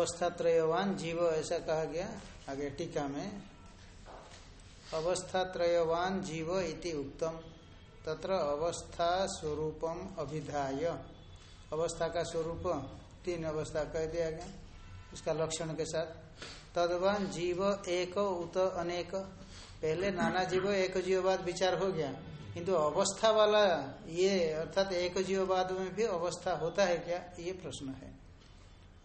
अवस्था त्रयवान जीव, ऐसा कहा गया आगे टीका में। अवस्था त्रयवान जीव इति उत्तम तत्र अवस्था स्वरूपम अभिधाय। अवस्था का स्वरूप, तीन अवस्था कह दिया गया उसका लक्षण के साथ। तदवान जीव एक, उत अनेक। पहले नाना जीव, एक जीववाद विचार हो गया। किंतु अवस्था वाला ये, अर्थात एक जीववाद में भी अवस्था होता है क्या? ये प्रश्न है।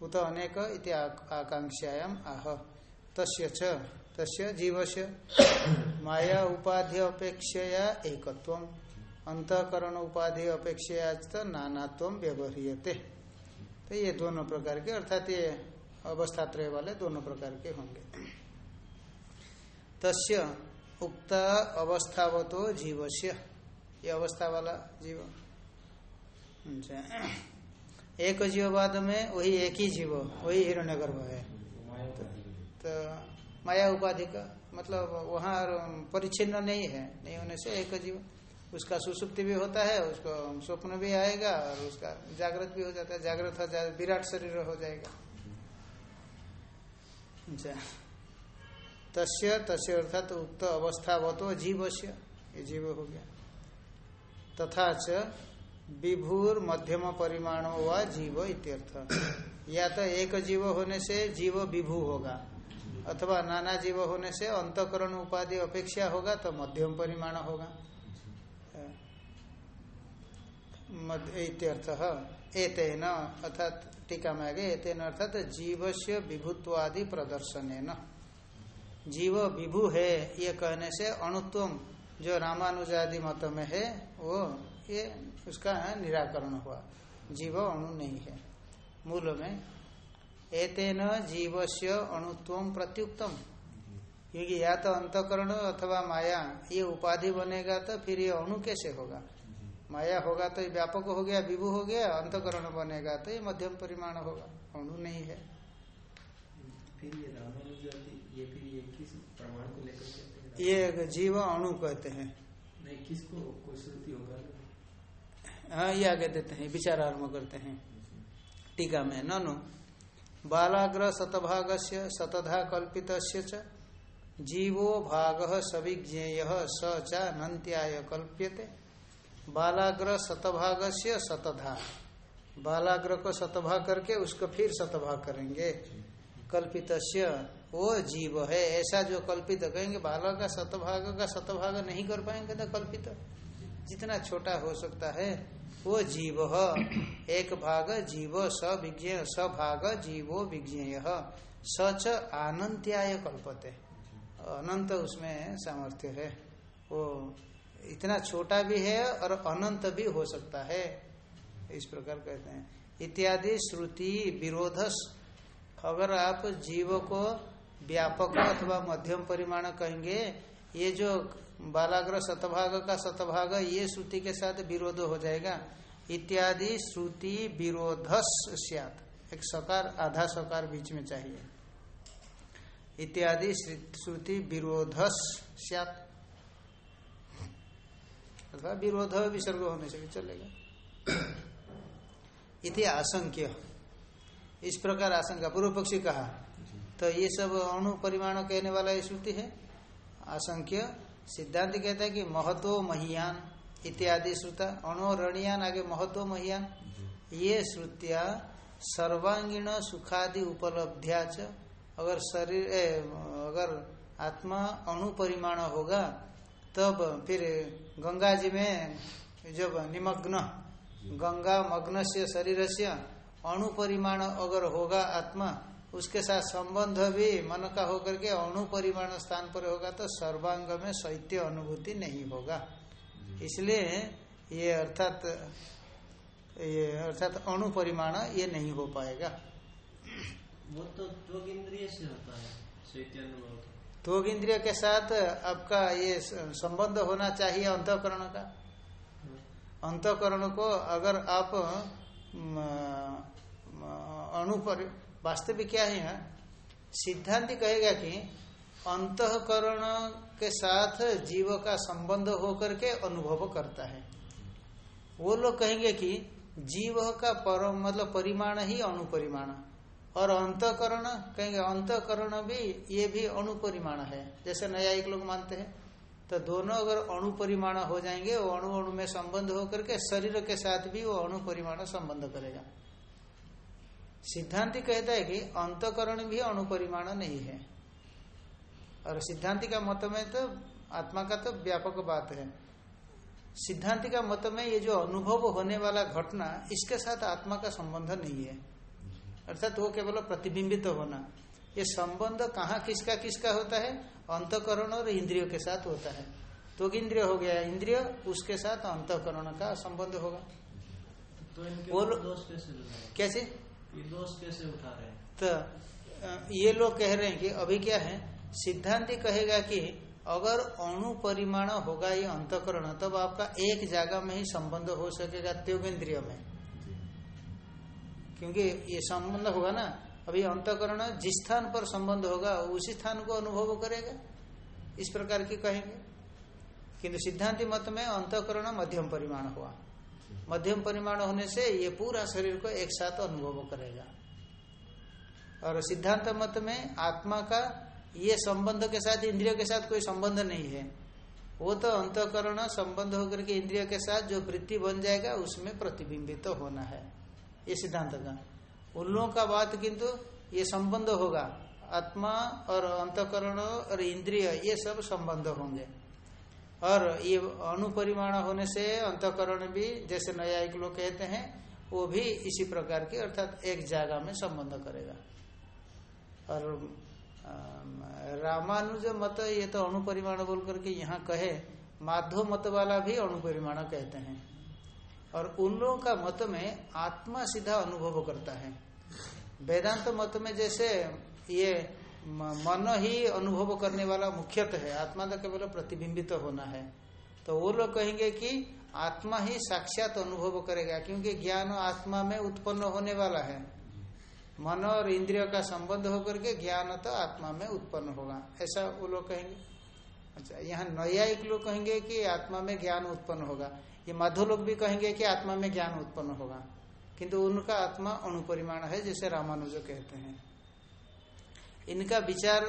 उत अनेक इति आकांक्षायाम आह। तस्य च, तस्य जीवस्य माया उपाधि अपेक्षया एकत्व अंतकरण उपाधि अपेक्षया नानात्व व्यवहारियते। तो ये दोनों प्रकार के, अर्थात ये अवस्थात्रय वाले दोनों प्रकार के होंगे। तस्य उक्त अवस्थावतो जीवस्य। ये अवस्था वाला जीव। अच्छा। एक जीववाद में वही एक ही जीव वही हिरण्यगर्भ है। तो, तो माया उपाधि का मतलब वहाँ परिचिन्न नहीं है नहीं होने से एक जीव उसका सुसुप्ति भी होता है उसको स्वप्न भी आएगा और उसका जागृत भी हो जाता है जागृत हो जाए विराट शरीर हो जाएगा। अच्छा। तस्य तस्य अर्थात उक्त अवस्थावतो जीवस्य ये जीव हो गया। तथा विभूर मध्यम परिमाण व जीव इत्यर्थ। या तो एक जीव होने से जीव विभू होगा, अथवा नाना जीव होने से अंतकरण उपाधि अपेक्षा होगा तो मध्यम परिमाण होगा। इत्यर्थ, एतेन, अर्थात टीका में आगे, एतेन अर्थात जीव से विभुत्वादि प्रदर्शन जीव विभु है, ये कहने से अणुत्वम, जो रामानुजादि मत में है, वो ये उसका निराकरण हुआ। जीव अणु नहीं है। मूल में एतेन जीव से अणुत्व प्रत्युक्तम। क्योंकि या तो अंतकरण अथवा माया ये उपाधि बनेगा तो फिर ये अणु कैसे होगा? माया होगा तो व्यापक हो गया विभु हो गया अंतकरण बनेगा तो ये मध्यम परिमाण होगा। अणु नहीं है। फिर ये ये फिर ये किस प्रमाण को लेकर ये जीव अणु कहते हैं। नहीं किसको होगा? हाँ ये आगे देते हैं, विचार आरंभ करते हैं। टीका में, ननु बालाग्र शतभाग से शतधा कल्पित जीवो भाग सविज्ञेय स चान्त्याय कल्प्यते। बालाग्र शतभाग से शतधा बालाग्र को शतभाग करके उसको फिर शतभाग करेंगे। कल्पित वो जीव है, ऐसा जो कल्पित कहेंगे बालक का शतभाग का शतभाग नहीं कर पाएँगे तो कल्पित। जितना छोटा हो सकता है वो जीव एक भाग जीव स भाग जीवो विज्ञेय। सच आनंत्याय कल्पते। अनंत उसमें सामर्थ्य है। वो इतना छोटा भी है और अनंत भी हो सकता है। इस प्रकार कहते हैं। इत्यादि श्रुति विरोधस। अगर आप जीव को व्यापक अथवा मध्यम परिमाण कहेंगे, ये जो बालाग्र शतभाग का शतभाग ये श्रुति के साथ विरोध हो जाएगा। इत्यादि श्रुति विरोधस एक सकार, आधा सकार बीच में चाहिए। इत्यादि श्रुति विरोधस अथवा विरोध विसर्ग होने से भी चलेगा। इति आशंक्य। इस प्रकार आशंका। पूर्व पक्षी कहा। तो ये सब अणु परिमाण कहने वाला ये श्रुति है। आशंक्य। सिद्धांत कहता है कि महत्व महियान इत्यादि श्रुता अणोरणियान आगे महत्व महियान। ये श्रुतिया सर्वांगीण सुखादि उपलब्धिया च। अगर शरीर ए, अगर आत्मा अणु परिमाण होगा तब फिर गंगा जी में जब निमग्न गंगा मग्न से शरीर से अणु परिमाण अगर होगा आत्मा उसके साथ संबंध भी मन का होकर के अणु परिमाण स्थान पर होगा तो सर्वांग में शैत्य अनुभूति नहीं होगा। इसलिए ये अर्थात ये अर्थात अणु परिमाण ये नहीं हो पाएगा। वो तो त्वग इंद्रिय से होता है शैत्य अनुभव। त्वग इंद्रिय के साथ आपका ये संबंध होना चाहिए अंतकरण का। अंतकरण को अगर आप अणु वास्तविक क्या है सिद्धांत कहेगा कि अंतकरण के साथ जीव का संबंध होकर के अनुभव करता है। वो लोग कहेंगे कि जीव का परम मतलब परिमाण ही अणुपरिमाण और अंतकरण, कहेंगे अंतकरण भी, ये भी अणुपरिमाण है। जैसे नया एक लोग मानते हैं तो दोनों अगर अणुपरिमाण हो जाएँगे, वो अणु अणु में संबंध होकर के शरीर के साथ भी वो अणुपरिमाण संबंध करेगा। सिद्धांति कहता है कि अंतकरण भी अणुपरिमाण नहीं है। और सिद्धांति का मत में तो आत्मा का तो व्यापक बात है। सिद्धांति का मत में ये जो अनुभव होने वाला घटना इसके साथ आत्मा का संबंध नहीं है। अर्थात वो केवल प्रतिबिंबित तो होना। ये संबंध कहाँ किसका किसका होता है? अंतकरण और इंद्रियों के साथ होता है। तो इंद्रिय हो गया। इंद्रिय उसके साथ अंतकरण का संबंध होगा। तो इनके वो कैसे? दोष कैसे उठा रहे हैं? तो ये लोग कह रहे हैं कि अभी क्या है? सिद्धांति कहेगा कि अगर अणु परिमाण होगा ये अंतकरण, तब तो आपका एक जगह में ही संबंध हो सकेगा त्योगेंद्रिय में। क्योंकि ये संबंध होगा ना, अभी अंतकरण जिस स्थान पर संबंध होगा, उसी स्थान को अनुभव करेगा। इस प्रकार की कहेंगे। किंतु सिद्धांति मत में अंतकरण मध्यम परिमाण हुआ। मध्यम परिमाण होने से ये पूरा शरीर को एक साथ अनुभव करेगा। और सिद्धांत मत में आत्मा का ये संबंध के साथ, इंद्रियों के साथ कोई संबंध नहीं है। वो तो अंतकरण संबंध होकर के इंद्रिय के साथ जो वृत्ति बन जाएगा, उसमें प्रतिबिंबित तो होना है। ये सिद्धांत का। उन लोगों का बात किंतु ये संबंध होगा। आत्मा और अंतकरण और इंद्रिय, ये सब संबंध होंगे। और ये अनुपरिमाण होने से अंतकरण भी, जैसे न्यायिक लोग कहते हैं, वो भी इसी प्रकार की, अर्थात एक जागा में संबंध करेगा। और रामानुज मत, ये तो अणुपरिमाण बोल करके यहाँ कहे, माधव मत वाला भी अणुपरिमाण कहते हैं। और उन लोगों का मत में आत्मा सीधा अनुभव करता है। वेदांत मत में जैसे ये मन ही अनुभव करने वाला मुख्यतः है। आत्मा तो केवल प्रतिबिंबित तो होना है। तो वो लोग कहेंगे कि आत्मा ही साक्षात अनुभव करेगा, क्योंकि ज्ञान आत्मा में उत्पन्न होने वाला है। मन और इंद्रिय का संबंध होकर के ज्ञान तो आत्मा में उत्पन्न होगा। ऐसा वो लोग कहेंगे। अच्छा यहाँ न्यायिक लोग कहेंगे कि आत्मा में ज्ञान उत्पन्न होगा। ये माधो लोग भी कहेंगे कि आत्मा में ज्ञान उत्पन्न होगा। किंतु उनका आत्मा अणुपरिमाण है, जैसे रामानुज कहते हैं। इनका विचार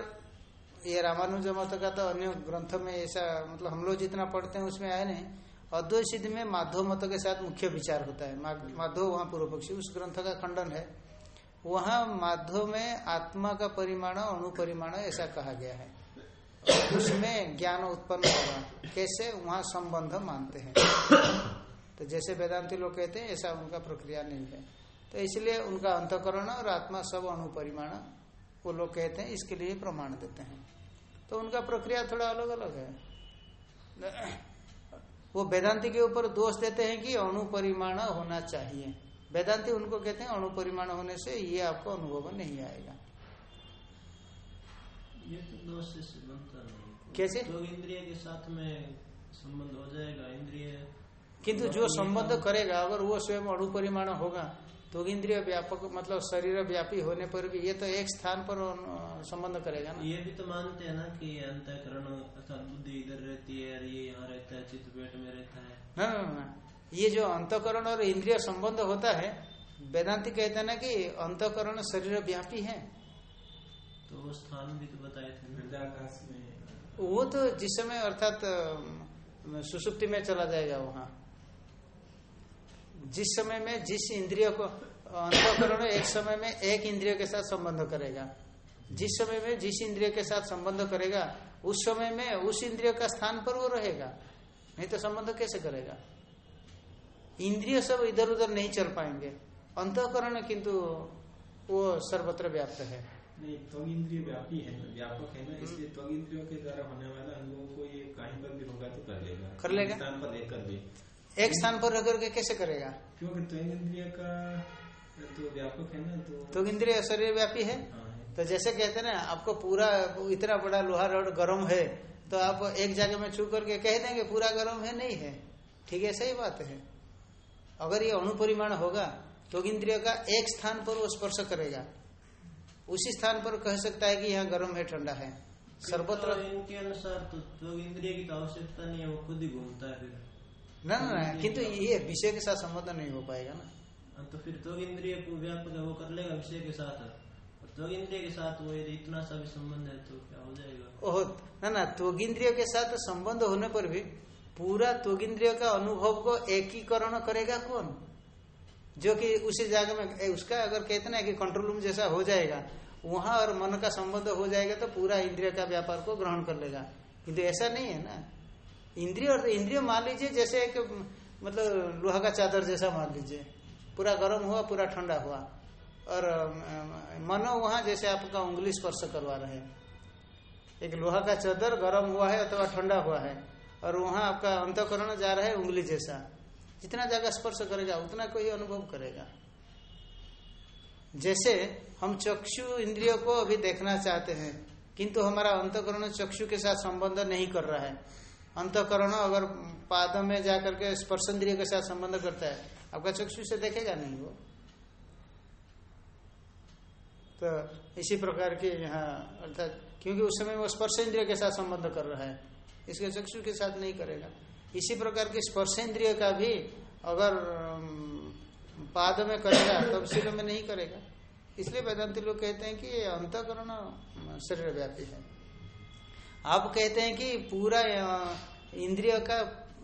ये रामानुज मत का तो अन्य ग्रंथ में ऐसा मतलब हम लोग जितना पढ़ते हैं उसमें आया नहीं। अद्वैत सिद्ध में माधव मत के साथ मुख्य विचार होता है। माधव वहाँ पूर्व पक्षी, उस ग्रंथ का खंडन है। वहाँ माधव में आत्मा का परिमाण अणुपरिमाण ऐसा कहा गया है। उसमें ज्ञान उत्पन्न होगा। कैसे? वहाँ संबंध मानते हैं। तो जैसे वेदांति लोग कहते हैं, ऐसा उनका प्रक्रिया नहीं है। तो इसलिए उनका अंतकरण और आत्मा सब अणुपरिमाण वो लोग कहते हैं इसके लिए प्रमाण देते हैं। तो उनका प्रक्रिया थोड़ा अलग अलग है। वो वेदांति के ऊपर दोष देते हैं कि अणुपरिमाण होना चाहिए। वेदांति उनको कहते हैं अणुपरिमाण होने से ये आपको अनुभव नहीं आएगा। ये तो दोष से बनता नहीं कैसे? तो इंद्रिय के साथ में संबंध हो जाएगा इंद्रिय किंतु जो संबंध करेगा अगर वो स्वयं अणुपरिमाण होगा तो इंद्रिय व्यापक मतलब शरीर व्यापी होने पर भी ये तो एक स्थान पर संबंध करेगा ना। ये भी तो मानते हैं ना कि अंतकरण अर्थात बुद्धि इधर रहती है और ये यहाँ रहता है चित्त पेट में रहता है। ना ना ना ये जो अंतकरण और इंद्रिय संबंध होता है वेदांति कहते हैं ना कि अंतकरण शरीर व्यापी है। तो वो स्थान भी तो बताए थे। वृद्धाकाश में। वो तो जिस समय अर्थात सुसुप्ति में चला जाएगा वहाँ। जिस समय में जिस इंद्रिय को अंतकरण एक समय में एक इंद्रिय के साथ संबंध करेगा। जिस समय में जिस इंद्रिय के साथ संबंध करेगा उस समय में उस इंद्रिय का स्थान पर वो रहेगा। नहीं तो संबंध कैसे करेगा? इंद्रिय सब इधर उधर नहीं चल पाएँगे। अंतकरण किंतु वो सर्वत्र व्याप्त है। नहीं त्वग इंद्रिय व्यापी है व्यापक है ना इसलिए त्वग इंद्रियों के द्वारा होने वाला अनुभव को ये कहीं पर भी होगा तो कर लेगा। कर लेगा? स्थान पर भी। एक स्थान पर रह करके कैसे करेगा? क्योंकि त्वग इंद्रिय का तो व्यापक है ना तो तो इंद्रिय शरीर व्यापी है हाँ। तो जैसे कहते ना आपको पूरा इतना बड़ा लोहा रड गर्म है तो आप एक जगह में छू करके कह देंगे पूरा गर्म है नहीं है। ठीक है सही बात है। अगर ये अणुपरिमाण होगा तो इंद्रिय का एक स्थान पर वो स्पर्श करेगा। उसी स्थान पर कह सकता है कि यहाँ गर्म है ठंडा है। सर्वत्र तो इनके अनुसार तो, तो इंद्रिय की तो आवश्यकता नहीं है वो खुद ही घूमता है ना ना ना किंतु ये विषय के साथ संबंध नहीं हो पाएगा ना। हाँ, तो फिर तो इंद्रिय को व्यापक वो कर लेगा विषय के साथ जो इंद्रिय के साथ वो यदि इतना सा भी संबंध है तो क्या हो जाएगा? ओह ना ना त्वगिंद्रिय के साथ संबंध होने पर भी पूरा त्वगिंद्रिय का अनुभव को एकीकरण करेगा कौन? जो कि उसी जगह में उसका अगर कहते ना कि कंट्रोल रूम जैसा हो जाएगा वहाँ और मन का संबंध हो जाएगा तो पूरा इंद्रिय का व्यापार को ग्रहण कर लेगा। किंतु ऐसा नहीं है ना। इंद्रिय और इंद्रिय मान लीजिए, जैसे एक मतलब लोहा का चादर जैसा मान लीजिए। पूरा गर्म हुआ, पूरा ठंडा हुआ। और मनो वहाँ जैसे आपका उंगली स्पर्श करवा रहे एक लोहा का चादर गर्म हुआ है अथवा ठंडा हुआ है, और वहाँ आपका अंतकरण जा रहा है उंगली जैसा। जितना जगह स्पर्श करेगा, उतना कोई अनुभव करेगा। जैसे हम चक्षु इंद्रियों को अभी देखना चाहते हैं, किंतु हमारा अंतकरण चक्षु के साथ संबंध नहीं कर रहा है। अंतकरण अगर पाद में जाकर के स्पर्श इंद्रिय के साथ संबंध करता है, आपका चक्षु से देखेगा नहीं वो। तो इसी प्रकार के यहाँ, अर्थात क्योंकि उस समय वो स्पर्श इंद्रिय के साथ संबंध कर रहा है, इसके चक्षु के साथ नहीं करेगा। इसी प्रकार के स्पर्श इंद्रिय का भी अगर पाद में करेगा, तब सिर में नहीं करेगा। इसलिए वेदांति लोग कहते हैं कि ये अंतकरण शरीर व्यापी है। आप कहते हैं कि पूरा इंद्रिय का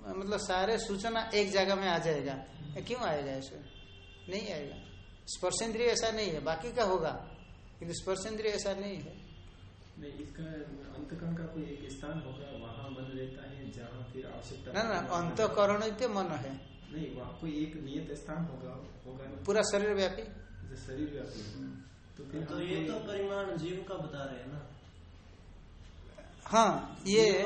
मतलब सारे सूचना एक जगह में आ जाएगा। क्यों आएगा ऐसे? नहीं आएगा। स्पर्श इंद्रिय ऐसा नहीं है बाकी का होगा किंतु स्पर्श इंद्रिय ऐसा नहीं है। नहीं इसका अंतकरण का कोई एक स्थान होगा वहाँ मन रहता है जहाँ फिर आवश्यकता ना ना अंतकरण मन है। नहीं वहाँ कोई एक नियत स्थान होगा होगा पूरा शरीर व्यापी? शरीर व्यापी। तो फिर तो हम ये तो परिमाण जीव का बता रहे हैं ना। हाँ ये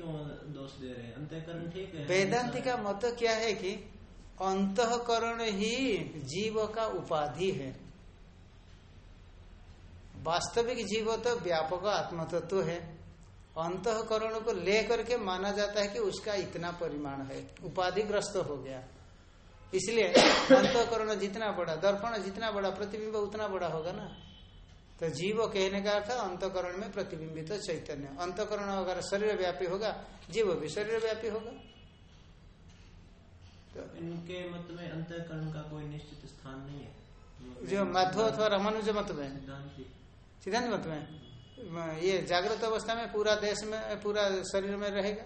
को दोष दे रहे हैं अंतःकरण ठीक है वेदांति का मत क्या है कि अंतकरण ही जीव का उपाधि है। वास्तविक जीव तो व्यापक आत्म तत्व है। अंतकरण को लेकर के माना जाता है कि उसका इतना परिमाण है। उपाधिग्रस्त हो गया। इसलिए अंतकरण जितना बड़ा, दर्पण जितना बड़ा, प्रतिबिंब उतना बड़ा होगा ना। तो जीव कहने का अर्थ अंतकरण में प्रतिबिंबित तो चैतन्य। अंतकरण अगर शरीर व्यापी होगा जीव भी शरीर व्यापी होगा। तो इनके मत में अंतःकरण का कोई निश्चित स्थान नहीं है? जो माधव अथवा रामानुज मत में। सिद्धांत। मत में। ये जागृत अवस्था में पूरा देश में पूरा शरीर में रहेगा।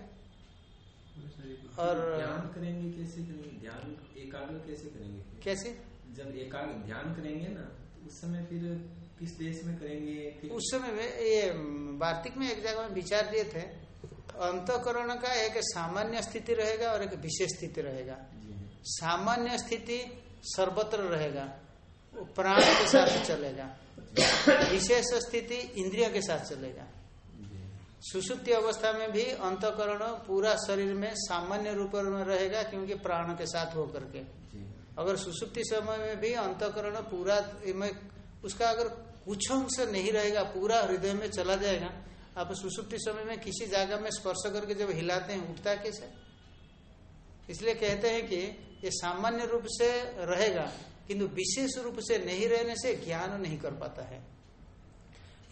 और ध्यान करेंगे कैसे करेंगे? ध्यान एकाग्र कैसे करेंगे? कैसे? जब एकाग्र ध्यान करेंगे ना तो उस समय फिर किस देश में करेंगे उस समय में ये वार्तिक में एक जगह में विचार दिए थे अंतकरण का एक सामान्य स्थिति रहेगा और एक विशेष स्थिति रहेगा। हाँ। सामान्य स्थिति सर्वत्र रहेगा प्राण के साथ चलेगा विशेष स्थिति इंद्रिय के साथ चलेगा। सुसुप्ति अवस्था में भी अंतकरण पूरा शरीर में सामान्य रूप में रहेगा क्योंकि प्राण के साथ होकर के। अगर सुसुप्ति समय में भी अंतकरण पूरा उसका अगर कुछ अंश नहीं रहेगा, पूरा हृदय में चला जाएगा। आप सुसुप्ति समय में किसी जगह में स्पर्श करके जब हिलाते हैं, उठता कैसे? इसलिए कहते हैं कि ये सामान्य रूप से रहेगा, किंतु विशेष रूप से नहीं रहने से ज्ञान नहीं कर पाता है।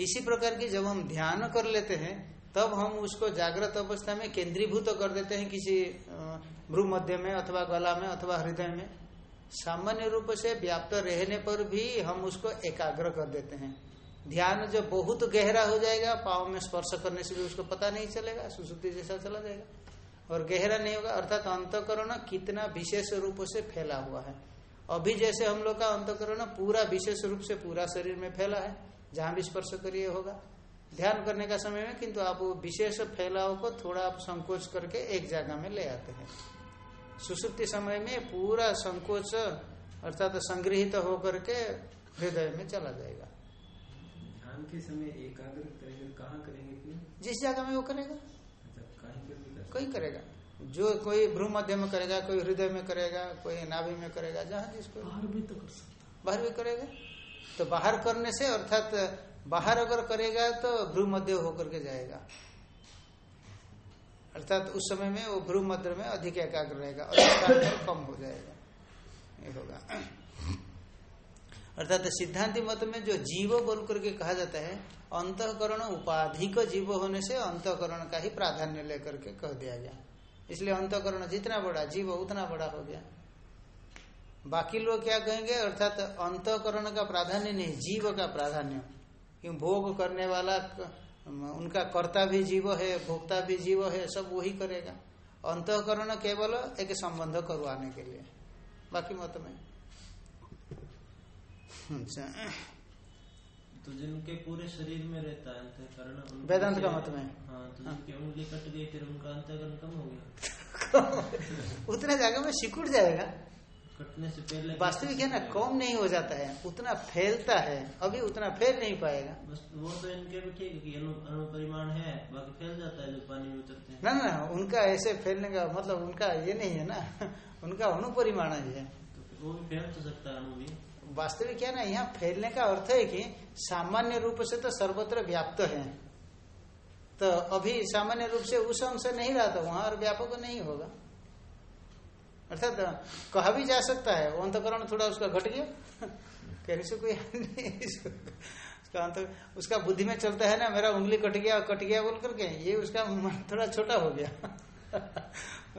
इसी प्रकार की जब हम ध्यान कर लेते हैं, तब हम उसको जागृत अवस्था में केंद्रीभूत कर देते हैं, किसी भ्रू मध्य में अथवा गला में अथवा हृदय में। सामान्य रूप से व्याप्त रहने पर भी हम उसको एकाग्र कर देते हैं। ध्यान जो बहुत गहरा हो जाएगा, पाव में स्पर्श करने से भी उसको पता नहीं चलेगा, सुसुप्ति जैसा चला जाएगा। और गहरा नहीं होगा, अर्थात अंतकरण कितना विशेष रूप से फैला हुआ है। अभी जैसे हम लोग का अंतकरण पूरा विशेष रूप से पूरा शरीर में फैला है, जहाँ भी स्पर्श करिए होगा। ध्यान करने का समय में, किंतु आप विशेष फैलाव को थोड़ा आप संकोच करके एक जगह में ले आते हैं। सुसुप्ति समय में पूरा संकोच अर्थात संग्रहित होकर के हृदय में चला जाएगा। ध्यान के समय एकाग्र करेंगे कहाँ करेंगे जिस जगह में वो करेगा। अच्छा कोई करेगा। जो कोई भ्रू मध्य में करेगा कोई हृदय में करेगा कोई नाभि में करेगा जहाँ जिसको बाहर भी तो कर सकता बाहर भी करेगा। तो बाहर करने से अर्थात बाहर अगर करेगा तो भ्रू मध्य होकर के जाएगा। अर्थात उस समय में वो भ्रू मध्य में अधिक एकाग्र रहेगा और कम हो जाएगा। ये होगा। अर्थात सिद्धांति मत में जो जीव बोल करके कहा जाता है, अंतकरण उपाधिक जीव होने से अंतकरण का ही प्राधान्य लेकर के कह दिया गया। इसलिए अंतकरण जितना बड़ा जीव, उतना बड़ा हो गया। बाकी लोग क्या कहेंगे? अर्थात अंतकरण का प्राधान्य नहीं, जीव का प्राधान्य। क्यों? भोग करने वाला उनका कर्ता भी जीव है भोक्ता भी जीव है सब वही करेगा। अंतकरण केवल एक संबंध करवाने के लिए। बाकी मत में। अच्छा। तो जिनके पूरे शरीर में रहता है अंतकरण वेदांत का मत में। हाँ तो जिनकी उंगली कट गई फिर उनका अंतकरण कम हो गया। उतना जगह में सिकुड़ जाएगा। वास्तविक है ना कम नहीं हो जाता है उतना फैलता है अभी उतना फैल नहीं पाएगा। वो तो इनके भी ठीक है कि अणु अणु परिमाण है बाकी फैल जाता है जब पानी में उतरते हैं। ना ना उनका ऐसे फैलने का मतलब उनका ये नहीं है ना उनका अणुपरिमाण ही है। तो वो भी फैल तो सकता है अणु भी। वास्तविक है ना यहाँ फैलने का अर्थ है कि सामान्य रूप से तो सर्वत्र व्याप्त है। तो अभी सामान्य रूप से उस अंश नहीं रहा था वहाँ और व्यापक नहीं होगा। अर्थात, कहा भी जा सकता है। अंतकरण थोड़ा उसका घट गया। कहने से कोई नहीं उसका अंत, उसका बुद्धि में चलता है ना, मेरा उंगली कट गया कट गया बोल करके, ये उसका मन थोड़ा छोटा हो गया।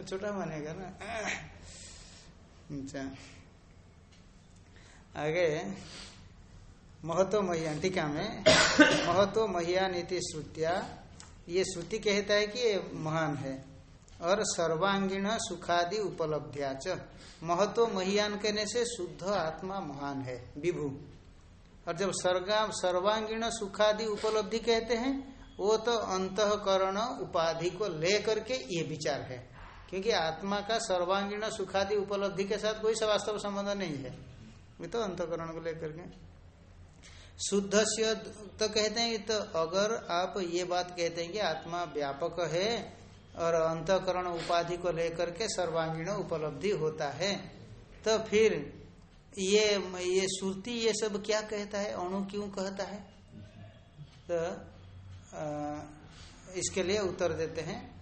छोटा मानेगा ना। अच्छा। आगे महत्व महियान टीका में महत्व महियान इति श्रुतिया। ये श्रुति कहता है कि ये महान है। और सर्वांगीण सुखादि उपलब्धिया च महत्व महियान कहने से शुद्ध आत्मा महान है, विभु। और जब सर्गा, सर्वांगीण सुखादि उपलब्धि कहते हैं, वो तो अंतकरण उपाधि को लेकर के ये विचार है। क्योंकि आत्मा का सर्वांगीण सुखादि उपलब्धि के साथ कोई वास्तव संबंध नहीं है। ये तो अंतकरण को लेकर के शुद्ध तो कहते हैं तो अगर आप ये बात कहते हैं कि आत्मा व्यापक है और अंतकरण उपाधि को लेकर के सर्वांगीण उपलब्धि होता है। तो फिर ये ये श्रुति ये सब क्या कहता है? अणु क्यों कहता है? तो आ, इसके लिए उत्तर देते हैं।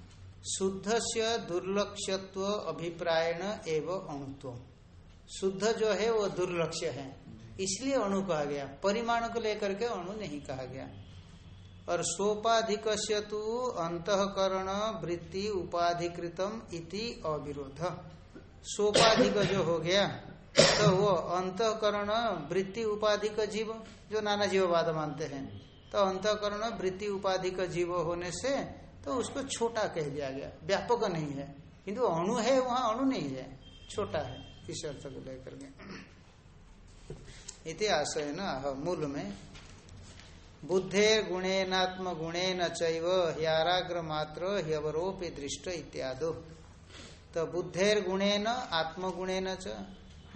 शुद्ध से दुर्लक्ष्यत्व अभिप्रायण एवं अणुत्व। शुद्ध जो है वो दुर्लक्ष्य है। इसलिए अणु कहा गया। परिमाण को लेकर के अणु नहीं कहा गया। और सोपाधिक अंतकरण वृत्ति उपाधिकृतम इति अविरोध। सोपाधिक जो हो गया तो वो अंतकरण वृत्ति उपाधिक जीव, जो नाना जीववाद मानते हैं तो अंतकरण वृत्ति उपाधिक जीव होने से तो उसको छोटा कह दिया गया। व्यापक नहीं है। किंतु अणु है, वहाँ अणु नहीं है। छोटा है, इस अर्थ को लेकर के। इति आशय न मूल में बुद्धेर गुणेनात्म गुणेन चैव ह्याराग्र मात्र ह्यवरोपि दृष्ट इत्यादो। तो बुद्धेर गुणेन आत्म गुणेन च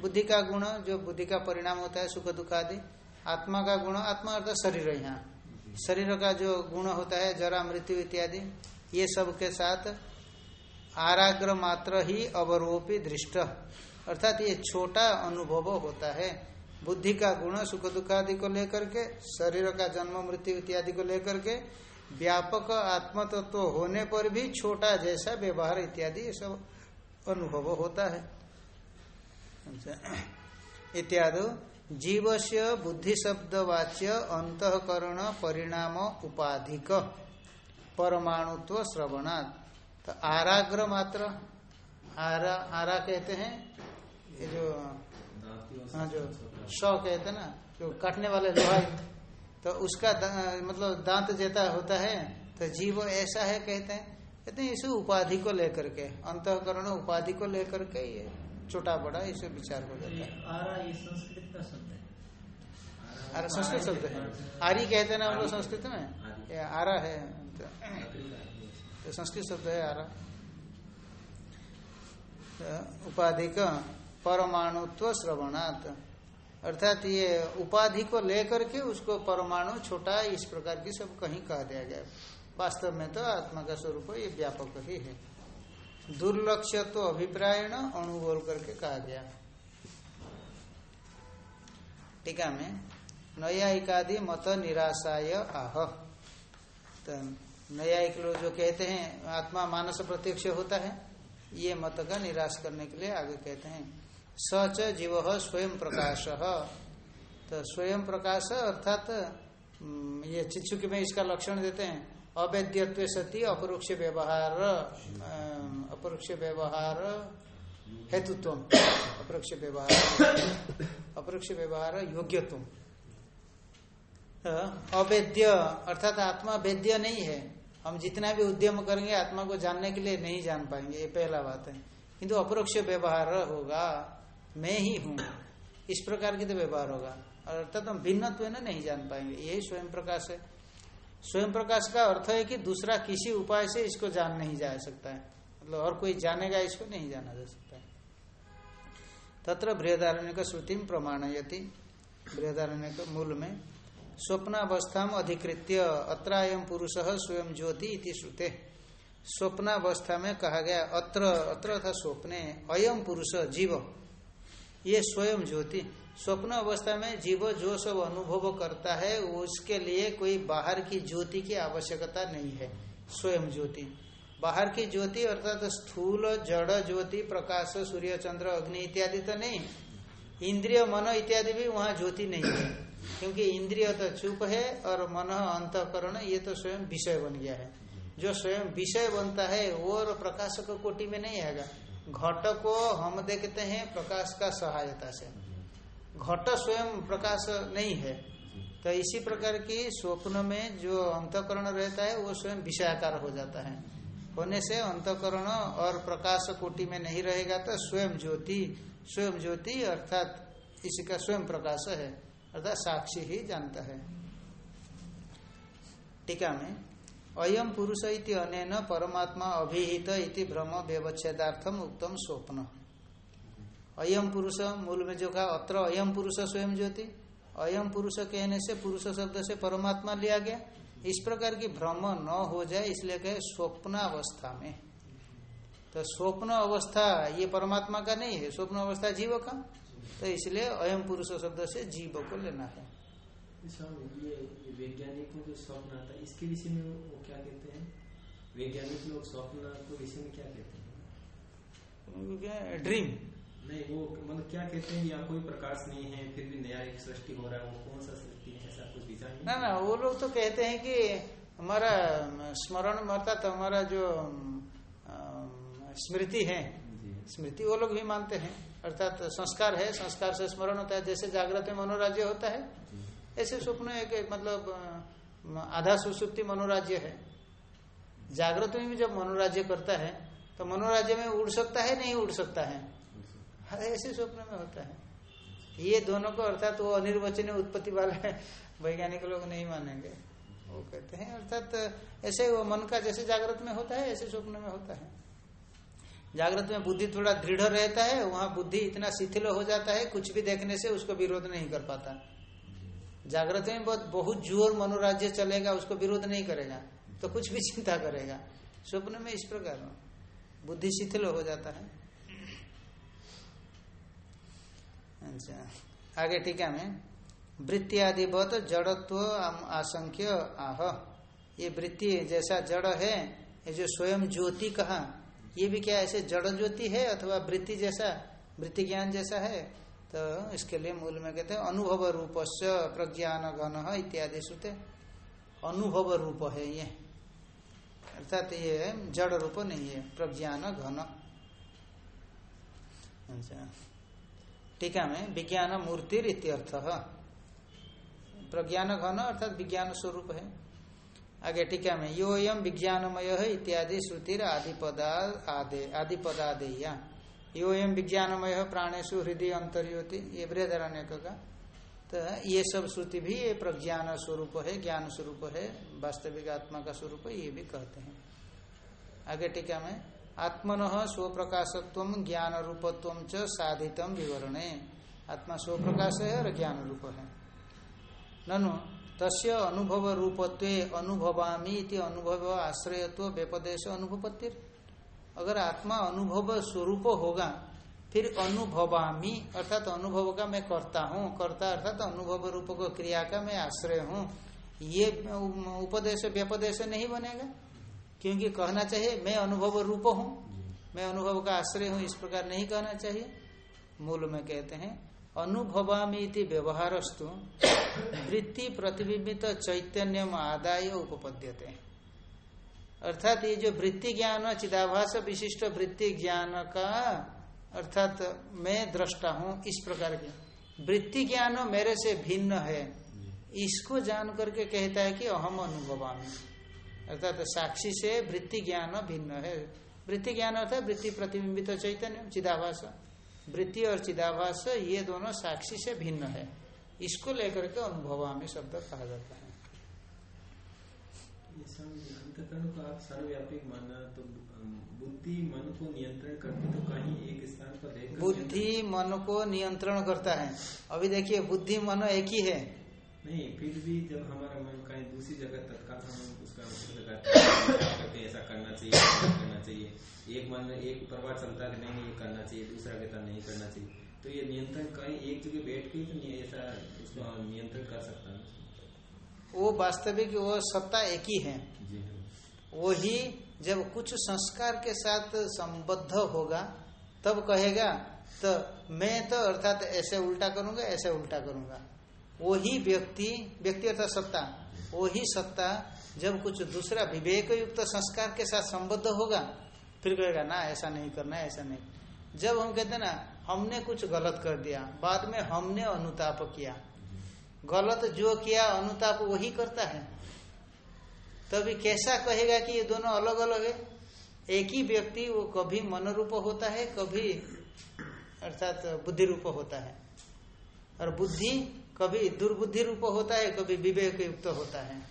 बुद्धि का गुण, जो बुद्धि का परिणाम होता है, सुख दुख आदि, आत्मा का गुण, आत्मा अर्थात शरीर यहाँ। शरीर का जो गुण होता है, जरा मृत्यु इत्यादि, ये सब के साथ आराग्र मात्र ही अवरोपी दृष्ट। अर्थात ये छोटा अनुभव होता है। बुद्धि का गुण सुख दुख आदि को लेकर के शरीर का जन्म मृत्यु इत्यादि को लेकर के व्यापक आत्म तत्व तो होने पर भी छोटा जैसा व्यवहार इत्यादि ये सब अनुभव होता है। इत्यादि। जीव से बुद्धि शब्द वाच्य अंतकरण परिणाम उपाधिक परमाणुत्व श्रवणात्। तो आराग्र मात्र आरा आरा कहते हैं ये जो हाँ जो सौ कहते हैं ना जो काटने वाले लोहा तो उसका दा, मतलब दांत जैसा होता है तो जीव ऐसा है कहते हैं कहते हैं इसे उपाधि को लेकर के अंतकरण उपाधि को लेकर के ये छोटा बड़ा इसे विचार हो जाता है। आरा ये संस्कृत का शब्द है। आरा संस्कृत शब्द है। आरी कहते हैं ना हम लोग संस्कृत में? ये आरा है तो, तो संस्कृत शब्द है आरा। तो उपाधि का परमाणुत्व श्रवणात्। अर्थात ये उपाधि को लेकर के उसको परमाणु छोटा इस प्रकार की सब कहीं कह दिया गया। वास्तव में तो आत्मा का स्वरूप ये व्यापक ही है। दुर्लक्ष्य तो अभिप्रायण अणु बोल करके कहा गया। टीका में, नयायिकादि मत निराशाय आह। तो नयायिक लोग जो कहते हैं, आत्मा मानस प्रत्यक्ष होता है, ये मत का निराश करने के लिए आगे कहते हैं। सच जीव स्वयं प्रकाश। तो स्वयं प्रकाश अर्थात ये चित्सुकी में इसका लक्षण देते हैं अवैध्यत्व सती अपरोक्ष व्यवहार अपरोक्ष व्यवहार हेतुत्व अपरोक्ष व्यवहार अपरोक्ष व्यवहार योग्यत्व अवेद्य, अर्थात आत्मा वेद्य नहीं है। हम जितना भी उद्यम करेंगे, आत्मा को जानने के लिए नहीं जान पाएँगे, ये पहला बात है। किंतु अपरोक्ष व्यवहार होगा। मैं ही हूँ। इस प्रकार की तो व्यवहार होगा। अर्थात हम भिन्नत्व न नहीं जान पाएँगे। यही स्वयं प्रकाश है। स्वयं प्रकाश का अर्थ है कि दूसरा किसी उपाय से इसको जान नहीं जा सकता है। मतलब और कोई जानेगा इसको, नहीं जाना जा सकता है। तत्र बृहदारण्य का श्रुति प्रमाणयति। बृहदारण्य के मूल में स्वप्नावस्था अधिकृत्य अत्रायम पुरुष स्वयं ज्योति इति श्रुते। स्वप्नावस्था में कहा गया अत्र अत्र था स्वप्ने अयम पुरुष जीव। ये स्वयं ज्योति। स्वप्न अवस्था में जीव जो सब अनुभव करता है, उसके लिए कोई बाहर की ज्योति की आवश्यकता नहीं है। स्वयं ज्योति। बाहर की ज्योति अर्थात तो स्थूल, जड़ ज्योति, प्रकाश, सूर्य, चंद्र, अग्नि इत्यादि तो नहीं। इंद्रिय, मन इत्यादि भी वहाँ ज्योति नहीं है। क्योंकि इंद्रिय तो चुप है और मन अंतकरण, ये तो स्वयं विषय बन गया है। जो स्वयं विषय बनता है, वो और प्रकाश कोटि में नहीं आएगा। घट को हम देखते हैं प्रकाश का सहायता से। घट स्वयं प्रकाश नहीं है। तो इसी प्रकार की स्वप्न में जो अंतकरण रहता है वो स्वयं विषयाकार हो जाता है। होने से अंतकरण और प्रकाश कोटि में नहीं रहेगा तो स्वयं ज्योति स्वयं ज्योति अर्थात इसी का स्वयं प्रकाश है। अर्थात साक्षी ही जानता है। टीका में अयम पुरुष इति परमात्मा अभिहित इति भ्रम व्यवच्छेदार्थम उत्तम स्वप्न। अयम पुरुष मूल में जो कहा, अत्र अयम पुरुष स्वयं ज्योति अयम पुरुष कहने से पुरुष शब्द से परमात्मा लिया गया। इस प्रकार की भ्रम न हो जाए, इसलिए कहे स्वप्न अवस्था में। तो स्वप्न अवस्था ये परमात्मा का नहीं है, स्वप्न अवस्था जीव का। तो इसलिए अयम पुरुष शब्द से जीव को लेना है। ये वैज्ञानिक में जो स्वप्न आता है। इसके विषय में वो क्या कहते हैं? वैज्ञानिक लोग स्वप्न को विषय में क्या कहते हैं? ड्रीम नहीं वो मतलब क्या कहते हैं? या कोई प्रकाश नहीं है फिर भी नया एक सृष्टि हो रहा है वो कौन सा सृष्टि है? ऐसा कुछ विचार ना ना वो लोग तो कहते हैं कि हमारा स्मरण मरता तो हमारा जो स्मृति है स्मृति वो लोग भी मानते हैं। अर्थात संस्कार है संस्कार से स्मरण होता है। जैसे जागृत में मनोराज्य होता है ऐसे स्वप्न एक एक मतलब आधा सुसुप्ति मनोराज्य है। जागृत में भी जब मनोराज्य करता है तो मनोराज्य में उड़ सकता है, नहीं उड़ सकता है? ऐसे स्वप्न में होता है। ये दोनों को अर्थात वो अनिर्वचनीय उत्पत्ति वाला वैज्ञानिक लोग नहीं मानेंगे। वो कहते हैं, अर्थात ऐसे वो मन का जैसे जागृत में होता है, ऐसे स्वप्न में होता है। जागृत में बुद्धि थोड़ा दृढ़ रहता है, वहाँ बुद्धि इतना शिथिल हो जाता है, कुछ भी देखने से उसको विरोध नहीं कर पाता। जागृत में बहुत बहुत ज़ोर मनोराज्य चलेगा, उसको विरोध नहीं करेगा तो कुछ भी चिंता करेगा। स्वप्न में इस प्रकार बुद्धि शिथिल हो जाता है। अच्छा आगे टीका में, वृत्ति आदि बहुत जड़त्व आशंक्य आह, ये वृत्ति जैसा जड़ है, ये जो स्वयं ज्योति कहा, ये भी क्या ऐसे जड़ ज्योति है अथवा वृत्ति जैसा, वृत्ति ज्ञान जैसा है? तो इसके लिए मूल में कहते हैं, अनुभव रूप से प्रज्ञान घन इत्यादि सुते। अनुभव रूप है ये। अर्थात ये जड़ रूप नहीं है प्रज्ञान घन अच्छा टीका में विज्ञान मूर्ति इत्यर्थ। प्रज्ञान घन अर्थात विज्ञान स्वरूप है। आगे टीका में यो यम विज्ञानमय है इत्यादि श्रुतिर आदि आदिपदा आदे आदिपदादेया। यो यम विज्ञानमय प्राणेशु हृदय अंतर्योति ये बृहदारण्य का तो ये सब श्रुति भी ये प्रज्ञान स्वरूप है, ज्ञान स्वरूप है, वास्तविक आत्मा का स्वरूप ये भी कहते हैं। आगे टीका में, आत्मन स्व प्रकाशत्व ज्ञान रूपत्व च साधितम विवरण। आत्मा स्व प्रकाश है और ज्ञान रूप है। ननु, तस्य अनुभव रूपत्व अनुभवामी अनुभव आश्रयत्व व्यपदेश अनुभवत्ति अगर आत्मा अनुभव स्वरूप होगा, फिर अनुभवामी, अर्थात अनुभव का मैं करता हूँ, करता अर्थात अनुभव रूप को क्रिया का मैं आश्रय हूँ, ये उपदेश, व्यपदेश नहीं बनेगा। क्योंकि कहना चाहिए, मैं अनुभव रूप हूँ, मैं अनुभव का आश्रय हूँ, इस प्रकार नहीं कहना चाहिए। मूल में कहते हैं, अनुभवामी व्यवहारस्तु, वृत्ति प्रतिबिंबित चैतन्य आदाय उपपद्यते। अर्थात ये जो वृत्ति ज्ञान, चिदाभास विशिष्ट वृत्ति ज्ञान का अर्थात मैं दृष्टा हूँ, इस प्रकार के। वृत्ति ज्ञान मेरे से भिन्न है। इसको जान करके कहता है कि अहम अनुभवामी अर्थात साक्षी से वृत्ति ज्ञान भिन्न है। वृत्ति ज्ञान अर्थात वृत्ति प्रतिबिंबित चैतन्य, चिदाभास। वृत्ति और चिदाभास, ये दोनों साक्षी से भिन्न है। इसको लेकर के अनुभवामी शब्द कहा जाता है। अंतकरण को आप सर्वव्यापी मानना तो बुद्धि मन को नियंत्रण करती तो कहीं एक स्थान पर रहकर बुद्धि मन को नियंत्रण करता है। अभी देखिए बुद्धि मन एक ही है। नहीं फिर भी जब हमारा मन कहीं दूसरी जगह तत्काल हम उसका लगाते हैं, ऐसा करना चाहिए करना चाहिए। एक मन एक प्रभाव चलता है नहीं ये करना चाहिए दूसरा कहता नहीं करना चाहिए। तो ये नियंत्रण कहीं एक जगह बैठ के तो ऐसा उसको नियंत्रण कर सकता है। वो वास्तविक वो सत्ता एक ही है। हाँ वही जब कुछ संस्कार के साथ संबद्ध होगा तब कहेगा तो मैं तो अर्थात ऐसे उल्टा करूँगा ऐसे उल्टा करूँगा। वही व्यक्ति व्यक्ति अर्थात सत्ता वही सत्ता जब कुछ दूसरा विवेक युक्त संस्कार के साथ संबद्ध होगा फिर कहेगा ना ऐसा नहीं करना ऐसा नहीं। जब हम कहते ना हमने कुछ गलत कर दिया बाद में हमने अनुताप किया। गलत जो किया अनुताप वही करता है। तभी कैसा कहेगा कि ये दोनों अलग अलग है? एक ही व्यक्ति, वो कभी मन रूप होता है, कभी अर्थात बुद्धि रूप होता है। और बुद्धि कभी दुर्बुद्धि रूप होता है, कभी विवेक युक्त होता है।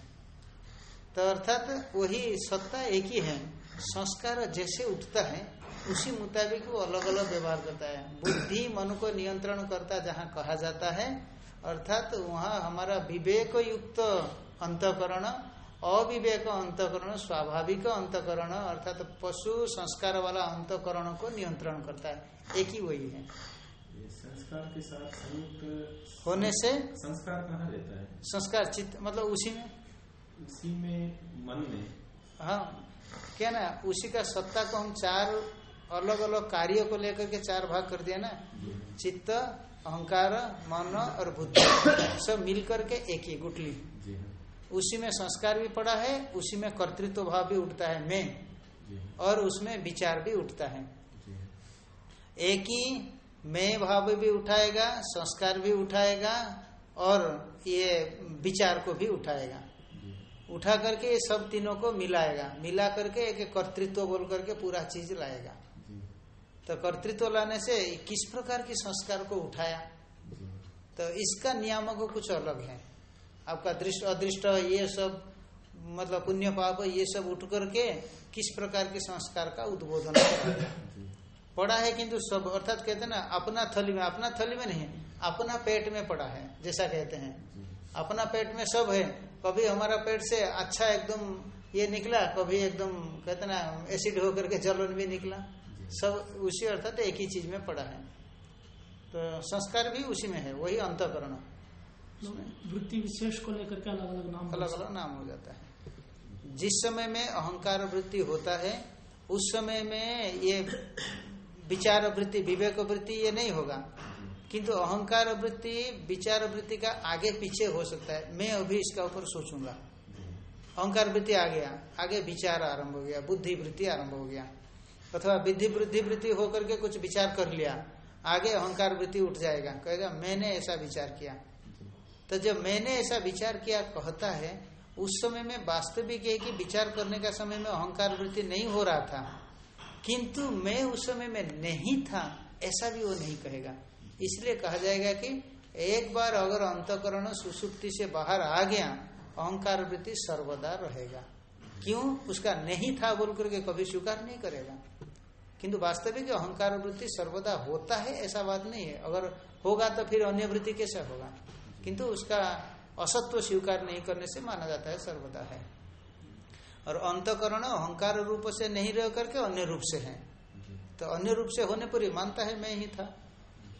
तो अर्थात वही सत्ता एक ही है। संस्कार जैसे उठता है, उसी मुताबिक वो अलग अलग व्यवहार करता है। बुद्धि मन को नियंत्रण करता, जहाँ कहा जाता है अर्थात तो वहाँ हमारा विवेक युक्त अंतकरण अविवेक अंतकरण स्वाभाविक अंतकरण अर्थात तो पशु संस्कार वाला अंतकरण को नियंत्रण करता है। एक ही वही है। संस्कार के साथ संयुक्त होने से संस्कार कहाँ रहता है? संस्कार चित्त मतलब उसी में। उसी में मन में। हाँ क्या ना उसी का सत्ता को हम चार अलग अलग कार्य को लेकर के चार भाग कर दिया ना। चित्त अहंकार मन और बुद्धि सब मिलकर के एक ही गुटली हाँ। उसी में संस्कार भी पड़ा है उसी में कर्तृत्व भाव भी उठता है मैं। हाँ। और उसमें विचार भी उठता है। हाँ। एक ही मैं भाव भी उठाएगा संस्कार भी उठाएगा और ये विचार को भी उठाएगा। उठा करके ये सब तीनों को मिलाएगा। मिला करके एक कर्तृत्व बोल करके पूरा चीज़ लाएगा। तो कर्तृत्व लाने से किस प्रकार के संस्कार को उठाया? तो इसका नियामक कुछ अलग है। आपका दृष्ट, अदृष्ट, ये सब मतलब पुण्य पाप, ये सब उठ करके किस प्रकार के संस्कार का उद्बोधन पड़ा है? किंतु सब, अर्थात कहते ना, अपना थली में, अपना थली में नहीं, अपना पेट में पड़ा है, जैसा कहते हैं। अपना पेट में सब है, कभी हमारा पेट से अच्छा एकदम ये निकला, कभी एकदम कहते ना एसिड होकर के जलन भी निकला। सब उसी अर्थात एक ही चीज़ में पड़ा है। तो संस्कार भी उसी में है वही अंतकरण। वृत्ति विशेष को लेकर के अलग अलग नाम अलग अलग नाम हो जाता है। जिस समय में अहंकार वृत्ति होता है उस समय में ये विचार वृत्ति विवेक वृत्ति ये नहीं होगा। किंतु अहंकार वृत्ति विचार वृत्ति का आगे पीछे हो सकता है। मैं अभी इसका ऊपर सोचूँगा। अहंकार वृत्ति आ गया आगे विचार आरंभ हो गया बुद्धि वृत्ति आरंभ हो गया। अथवा विधि वृद्धि वृत्ति होकर के कुछ विचार कर लिया, आगे अहंकार वृत्ति उठ जाएगा। कहेगा, मैंने ऐसा विचार किया। तो जब मैंने ऐसा विचार किया, कहता है, उस समय में वास्तविक है कि विचार करने का समय में अहंकार वृत्ति नहीं हो रहा था। किंतु मैं उस समय में नहीं था, ऐसा भी वो नहीं कहेगा। इसलिए कहा जाएगा कि एक बार अगर अंतकरण सुसुप्ति से बाहर आ गया, अहंकार वृत्ति सर्वदा रहेगा। क्यों? उसका नहीं था बोल करके कभी स्वीकार नहीं करेगा। किंतु वास्तविक अहंकार वृत्ति सर्वदा होता है ऐसा बात नहीं है। अगर होगा तो फिर अन्य वृत्ति कैसे होगा? किंतु उसका असत्व स्वीकार नहीं करने से माना जाता है सर्वदा है। और अंतकरण अहंकार रूप से नहीं रह करके अन्य रूप से है। तो अन्य रूप से होने पर ही मानता है मैं ही था।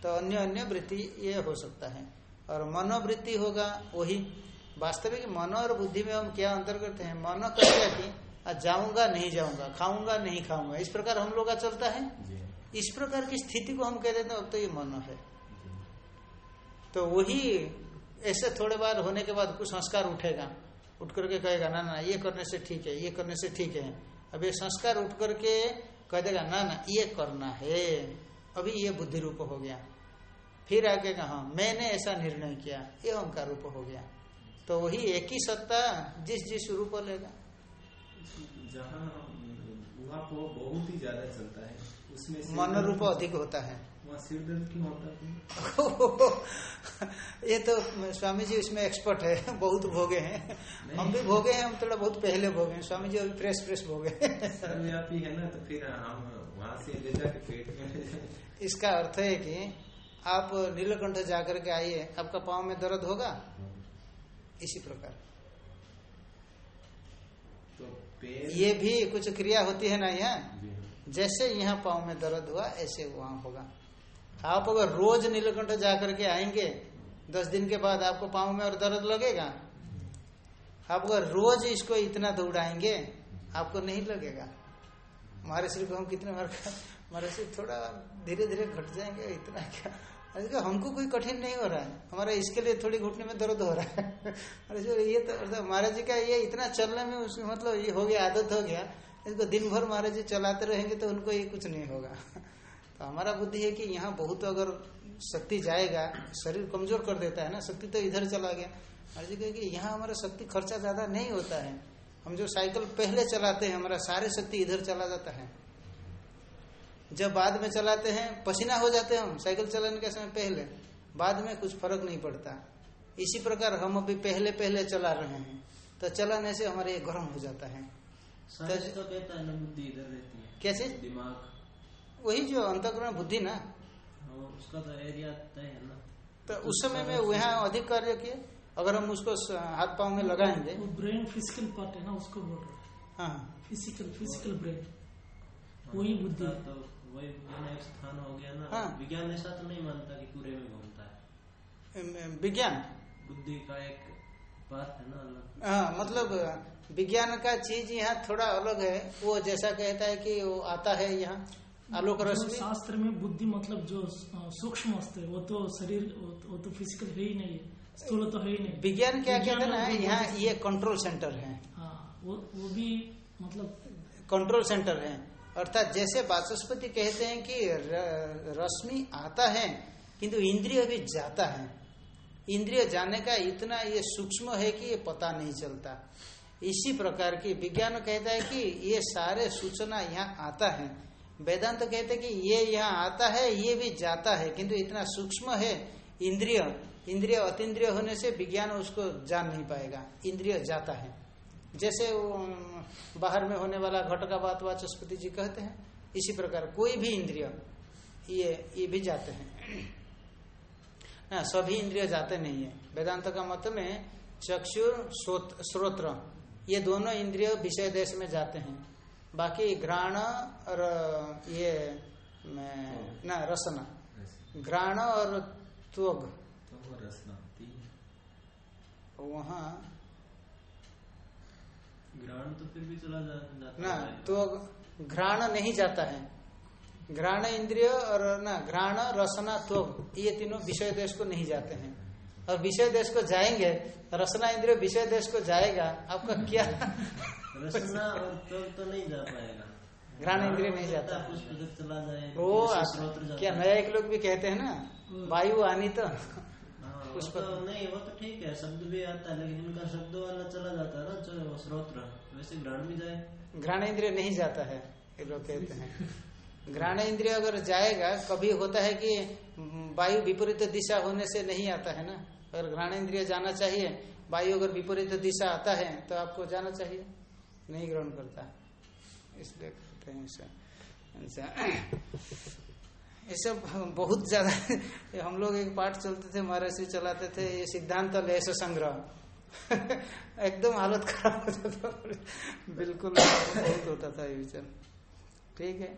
तो अन्य अन्य वृत्ति ये हो सकता है। और मनोवृत्ति होगा वही। वास्तविक मन और बुद्धि में हम क्या अंतर करते हैं? मन कर क्या कि आज जाऊँगा नहीं जाऊँगा खाऊँगा नहीं खाऊँगा इस प्रकार हम लोग का चलता है? इस प्रकार की स्थिति को हम कह देते हैं अब तो ये मन है। तो वही ऐसे थोड़े बार होने के बाद कुछ संस्कार उठेगा। उठ करके कहेगा ना ना ये करने से ठीक है ये करने से ठीक है। अब ये संस्कार उठ करके कह देगा ना ना ये करना है। अभी ये बुद्धि रूप हो गया। फिर आगे कहा मैंने ऐसा निर्णय किया ये अहंकार रूप हो गया। तो वही एक ही सत्ता जिस जिस रूप लेगा। जहाँ वहाँ को बहुत ही ज़्यादा चलता है उसमें मन रूप अधिक होता है। वहाँ सिर दर्द क्यों होता है? ये तो स्वामी जी उसमें एक्सपर्ट है बहुत भोगे हैं। हम भी भोगे हैं हम थोड़ा बहुत पहले भोगे हैं। स्वामी जी अभी फ्रेश फ्रेश भोगे सर्वव्यापी है ना तो फिर हम वहाँ से ले जाके पेट में इसका अर्थ है कि आप नीलकंठ जाकर के आइए आपका पाँव में दर्द होगा? इसी प्रकार। तो ये भी कुछ क्रिया होती है ना यहाँ? हाँ। जैसे यहाँ पाँव में दर्द हुआ ऐसे वहाँ होगा। आप अगर रोज नीलकंठ जाकर के आएँगे दस दिन के बाद आपको पाँव में और दर्द लगेगा? आप अगर रोज इसको इतना दौड़ाएँगे आपको नहीं लगेगा। महर्षि को हम कितने बार महर्षि थोड़ा धीरे धीरे घट जाएँगे इतना क्या? अरे कहा, हमको कोई कठिन नहीं हो रहा है। हमारा इसके लिए थोड़ी घुटने में दर्द हो रहा है। अरे जो ये तो मतलब महाराज जी का ये इतना चलने में उसमें मतलब ये हो गया आदत हो गया। इसको दिन भर महाराज जी चलाते रहेंगे तो उनको ये कुछ नहीं होगा। तो हमारा बुद्धि है कि यहाँ बहुत अगर शक्ति जाएगा शरीर कमज़ोर कर देता है ना शक्ति तो इधर चला गया। महाराज जी कहे कि यहाँ हमारा शक्ति खर्चा ज़्यादा नहीं होता है। हम जो साइकिल पहले चलाते हैं हमारा सारे शक्ति इधर चला जाता है। जब बाद में चलाते हैं पसीना हो जाते हैं हम साइकिल चलाने के समय पहले। बाद में कुछ फ़र्क नहीं पड़ता। इसी प्रकार हम अभी पहले पहले चला रहे हैं तो चलाने से हमारे ये गर्म हो जाता है। तो कहता है बुद्धि इधर रहती है। कैसे? दिमाग। वही जो अंतकरण बुद्धि ना। हाँ, उसका तो एरिया तय है ना। तो उस समय में वहाँ अधिक कार्य किए अगर हम उसको हाथ पाँव में लगाएँगे। वो ब्रेन फ़िज़िकल पार्ट है ना उसको बोल रहे हाँ। फ़िज़िकल फ़िज़िकल ब्रेन वही बुद्धि। है। तो वही विज्ञान एक स्थान हो गया ना। हाँ। विज्ञान ऐसा तो नहीं मानता कि पूरे में घूमता है। विज्ञान। बुद्धि का एक पार्ट है ना अलग। हाँ मतलब विज्ञान का चीज़ यहाँ थोड़ा अलग है। वो जैसा कहता है कि वो आता है यहाँ आलोक रश्मि शास्त्र में बुद्धि मतलब जो सूक्ष्म है वो तो शरीर वो, वो तो फ़िज़िकल है ही नहीं। है स्थूल तो है ही नहीं। विज्ञान क्या कहते हैं ना यहाँ ये कंट्रोल सेंटर है। हाँ वो वो भी मतलब कंट्रोल सेंटर है। अर्थात जैसे वाचस्पति कहते हैं कि रश्मि आता है, किंतु इंद्रिय भी जाता है। इंद्रिय जाने का इतना ये सूक्ष्म है कि ये पता नहीं चलता। इसी प्रकार की विज्ञान कहता है कि ये सारे सूचना यहाँ आता है। वेदांत तो कहते हैं कि ये यहाँ आता है, ये भी जाता है, किंतु इतना सूक्ष्म है इंद्रिय। इंद्रिय अतिद्रिय होने से विज्ञान उसको जान नहीं पाएगा। इंद्रिय जाता है। जैसे बाहर में होने वाला घट का बात वाचस्पति जी कहते हैं इसी प्रकार कोई भी इंद्रिय ये ये भी जाते हैं। ना सभी इंद्रिय जाते नहीं है। वेदांत का मत में चक्षु श्रोत्र ये दोनों इंद्रिय विषय देश में जाते हैं। बाकी घ्राण और ये ना रसना। घ्राण और त्वग। तो वहाँ ग्रहण तो फिर भी चला जा, जाता ना है। तो घ्राण नहीं जाता है। घ्राण इंद्रिय और ना घ्राण रसना तो ये तीनों विषय देश को नहीं जाते हैं। और विषय देश को जाएँगे रसना इंद्रिय विषय देश को जाएगा आपका क्या? रसना और तब तो नहीं जा पाएगा। घ्राण इंद्रिय नहीं जाता। कुछ चला जाए वो जाता क्या नया एक लोग भी कहते हैं ना वायु आनी तो। उस तो नहीं वो तो ठीक है शब्द भी आता है लेकिन इनका शब्द वाला चला जाता है ना जो स्रोत्र वैसे ग्रहण भी जाए। घ्राण इंद्रिय नहीं जाता है ये लोग कहते हैं। घ्राण इंद्रिय अगर जाएगा कभी होता है कि वायु विपरीत दिशा होने से नहीं आता है ना? अगर घ्राण इंद्रिय जाना चाहिए वायु अगर विपरीत दिशा आता है तो आपको जाना चाहिए। नहीं ग्रहण करता। इसलिए कहते हैं ये सब बहुत ज़्यादा हम लोग एक पाठ चलते थे महाराष्ट्र चलाते थे, ये सिद्धांत लेस संग्रह एकदम हालत खराब हो जाता था, बिल्कुल बहुत होता था ये विचार। ठीक है?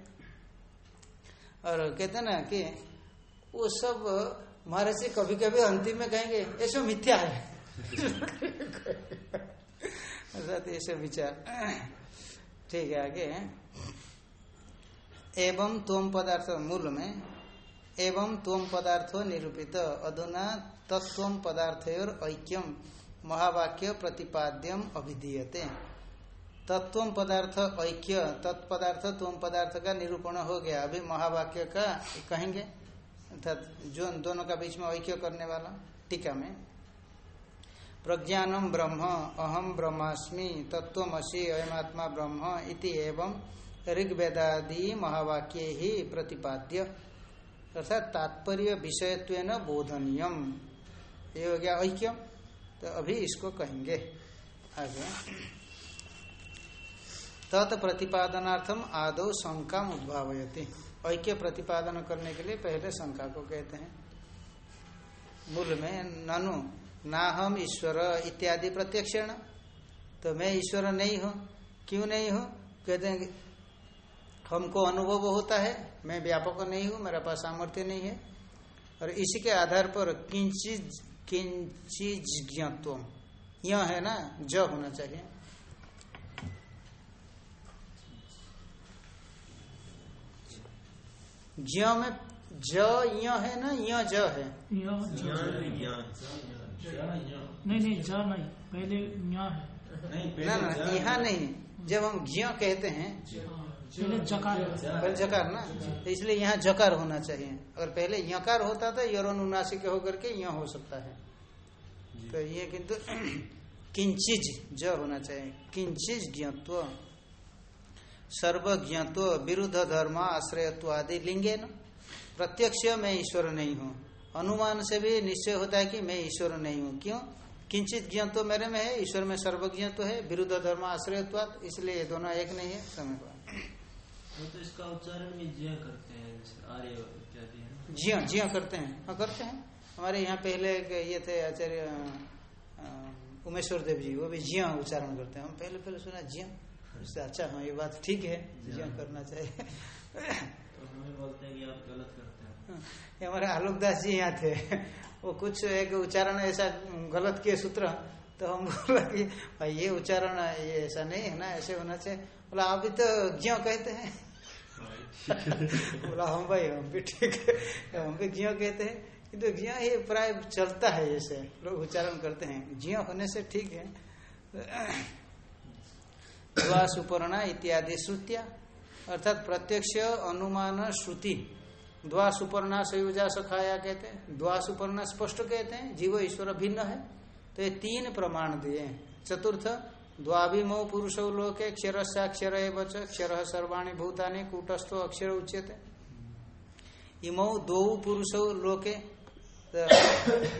और कहते ना कि वो सब महाराज कभी कभी अंतिम में कहेंगे सब मिथ्या है। ये सब विचार। ठीक है, आगे। एवं तोम पदार्थ मूल में एवं तोम पदार्थो निरूपित, अधुना तत्व पदार्थ और ऐक्यम महावाक्य प्रतिपाद्यम अभिधीयते। तत्व पदार्थ ऐक्य, तत्पदार्थ तुम पदार्थ का निरूपण हो गया। अभी महावाक्य का कहेंगे, अर्थात जो दोनों का बीच में ऐक्य करने वाला, टीका में। प्रज्ञानम ब्रह्म अहम ब्रह्मास्मि तत्वमसी अयमात्मा ब्रह्म इति एवं ऋग्वेदादि महावाक्य ही प्रतिपाद्य। अर्थात तात्पर्य विषयत्व न बोधनीयम। ये हो गया ऐक्य तो अभी इसको कहेंगे। आगे। तत् प्रतिपादनार्थम आदो शंका उद्भावयति। ऐक्य प्रतिपादन करने के लिए पहले शंका को कहते हैं। मूल में ननु ना हम ईश्वर इत्यादि प्रत्यक्षण। तो मैं ईश्वर नहीं हूँ। क्यों नहीं हूँ? कहते हैं हमको अनुभव होता है। मैं व्यापक नहीं हूँ मेरा पास सामर्थ्य नहीं है। और इसी के आधार पर किंचित किंचित ज्ञात्व यह है ना ज होना चाहिए। ज्ञ में ज य है ना य ज है। नहीं नहीं जा नहीं पहले यहाँ है। नहीं ना ना यहाँ नहीं। जब हम ज्ञ कहते हैं पहले जकार ना? तो इसलिए यहाँ जकार होना चाहिए। अगर पहले यकार होता था यरोन उनासी के होकर के यह हो सकता है। तो ये किंतु किंचिज ज होना चाहिए। किंचिज ज्ञत्व। सर्वज्ञत्व विरुद्ध धर्म आश्रयत्व आदि लिंगे न? प्रत्यक्ष मैं ईश्वर नहीं हूँ। अनुमान से भी निश्चय होता है कि मैं ईश्वर नहीं हूँ। क्यों? किंचित ज्ञान तो मेरे में है ईश्वर में सर्वज्ञ तो है विरुद्ध धर्म आश्रयत्वाद इसलिए ये दोनों एक नहीं है समय पर। वो तो इसका उच्चारण भी ज्ञ करते हैं आर्य इत्यादि है। जिया जिया करते हैं। हाँ करते हैं। हमारे यहाँ पहले ये थे आचार्य उमेश्वर देव जी वो भी जिया उच्चारण करते हैं। हम पहले पहले सुना जिया। उससे अच्छा हाँ ये बात ठीक है। जिया। करना चाहिए। तो हमें बोलते हैं कि आप गलत करते हैं ये हमारे आलोक दास जी यहाँ थे। वो कुछ एक उच्चारण ऐसा गलत किए सूत्र तो हम बोला कि भाई ये उच्चारण ये ऐसा नहीं है ना ऐसे होना चाहिए। बोला आप भी तो ज्यो कहते हैं। बोला, हम भाई, हम भी ठीक है। हम भी ज्यो कहते हैं। किंतु ज्यो ये प्राय चलता है ऐसे लोग उच्चारण करते हैं। ज्यो होने से ठीक है। द्वा सुपर्णा इत्यादि श्रुतिया। अर्थात प्रत्यक्ष अनुमान श्रुति। द्वा सुपर्णा, संयुजा, सखाया कहते हैं। द्वा सुपर्णा स्पष्ट कहते हैं। जीव, ईश्वर भिन्न है। तो ये तीन प्रमाण दिए चतुर्थ द्वाभिमो पुरुष लोके क्षर साक्षर बच क्षर सर्वाणी भूतानि, कूटस्थो अक्षर उच्यते। इमो दो पुरुष लोके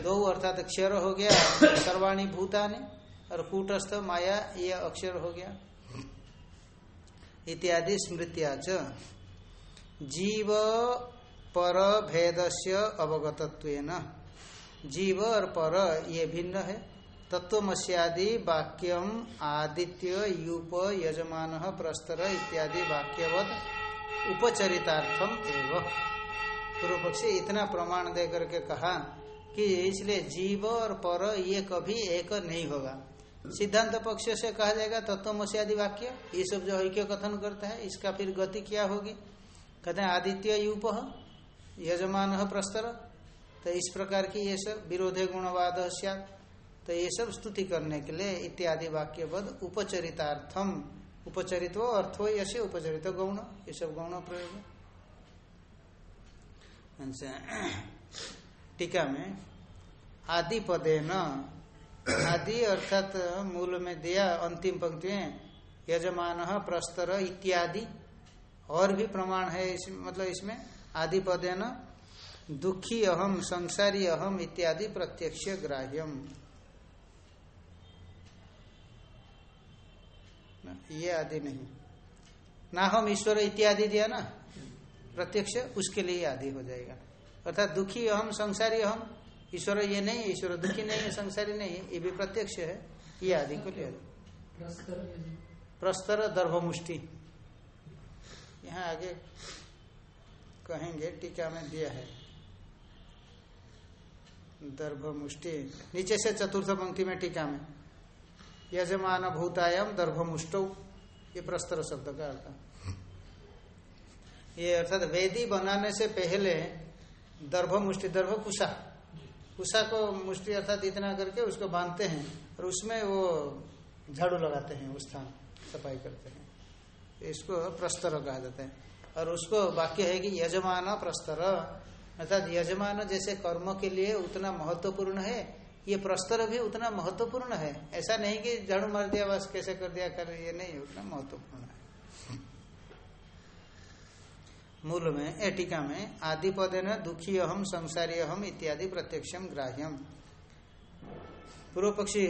दो अर्थात क्षर हो गया, सर्वाणी भूतानि, और कूटस्थ माया, ये अक्षर हो गया। इत्यादि स्मृतिया च। जीव पर भेदस्य अवगतत्वेन। जीव और पर ये भिन्न है। तत्वमस्यादि वाक्यम आदित्य, यूप, यजमान, प्रस्तर इत्यादि वाक्यवत उपचरितार्थम एवं। पूर्व पक्षी इतना प्रमाण दे करके कहा कि इसलिए जीव और पर ये कभी एक नहीं होगा। सिद्धांत पक्ष से कहा जाएगा तत्वमस्यादि वाक्य, ये सब जो ऐक्य कथन करता है, इसका फिर गति क्या होगी? कहते हैं आदित्य, यूप, यजमान, प्रस्तर। तो इस प्रकार की ये सब विरोधे गुणवाद तो ये सब स्तुति करने के लिए इत्यादि वाक्य पद उपचरितार्थम। उपचरित अर्थो यसे उपचरित गौण। ये सब गौण प्रयोग टीका में आदि पदे न आदि अर्थात मूल में दिया अंतिम पंक्ति में यजमान प्रस्तर इत्यादि और भी प्रमाण है इस, मतलब इसमें आदि पदे न दुखी अहम संसारी अहम इत्यादि प्रत्यक्ष ग्राह्यम। ये आदि नहीं। ना हम ईश्वर इत्यादि दिया ना प्रत्यक्ष उसके लिए आदि हो जाएगा। अर्थात दुखी अहम संसारी अहम ईश्वर ये नहीं है ईश्वर दुखी नहीं है संसारी नहीं है ये भी प्रत्यक्ष है ये आदि को ले प्रस्तर दर्भमुष्टि। यहाँ आगे कहेंगे टीका में दिया है। दर्भमुष्टि। नीचे से चतुर्थ पंक्ति में टीका में। यजमान भूतायम दर्भमुष्टो। ये प्रस्तर शब्द का अर्थ। ये अर्थात वेदी बनाने से पहले दर्भ मुष्टि दर्भ कुशा कुशा को मुष्टि अर्थात इतना करके उसको बांधते हैं और उसमें वो झाड़ू लगाते हैं उस स्थान सफ़ाई करते हैं। इसको प्रस्तर कहा जाता है। और उसको वाक्य है कि यजमान प्रस्तर। अर्थात यजमान जैसे कर्म के लिए उतना महत्वपूर्ण है ये प्रस्तर भी उतना महत्वपूर्ण है। ऐसा नहीं कि झाड़ू मार दिया, बस कैसे कर दिया, कर ये नहीं, उतना महत्वपूर्ण है। मूल में एटिका में, आदि पदे न दुखी अहम संसारी अहम इत्यादि प्रत्यक्षम ग्राह्यम। पूर्व पक्षी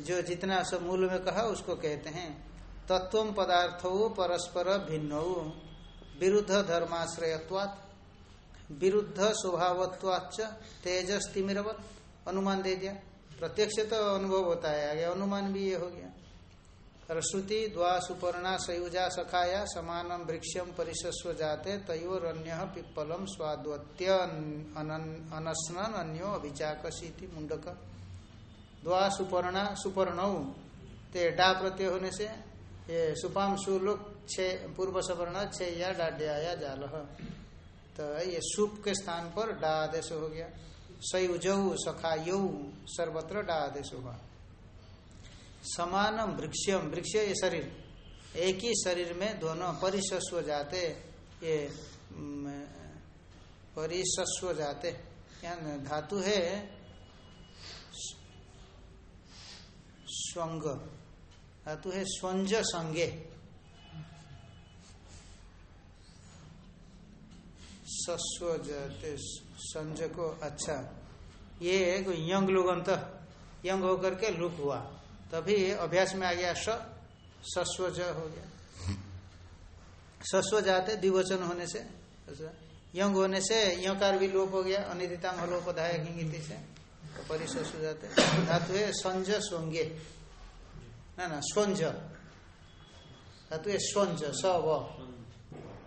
जो जितना सब मूल में कहा, उसको कहते हैं, तत्व पदार्थो परस्पर भिन्न, विरुद्ध धर्माश्रयत्वात्, विरुद्ध स्वभावत्वाच तेजस तिमिरवत अनुमान दे दिया। प्रत्यक्ष तो अनुभव होता है, आगे अनुमान भी ये हो गया। और द्वा सुपर्णा सयुजा सखाया समानम वृक्षम परिशस्व जाते तयोरन्य पिप्पलम स्वाद्वत्य अनस्नन अन्यो अभिचाकसी मुंडक। द्वा सुपर्णा सुपर्ण, ते डा प्रत्यय होने से ये सुपाम सुलुक छे पूर्व सवर्ण छे या डाड्या जाल। तो ये सुप के स्थान पर डा आदेश हो गया। सयुजऊ सखा यऊ सर्वत्र डा आदेश हुआ समान वृक्षम, वृक्ष ये शरीर। एक ही शरीर में दोनों परिशस्व जाते, ये परिशस्व जाते। क्या धातु है स्वंग धातु है स्वंज संगे सस्व जाते संज को अच्छा। ये यंग लुगंत यंग होकर के लुक हुआ। तभी अभ्यास में आ गया स सस्वज हो गया। सस्व जाते द्विवचन होने से। यंग होने से यकार भी लोप हो गया अनिदिता हलोपधाय किंगिति से। तो परिशस्व जाते धातु है संज स्वंगे। ना ना स्वंज। धातु है स्वंज स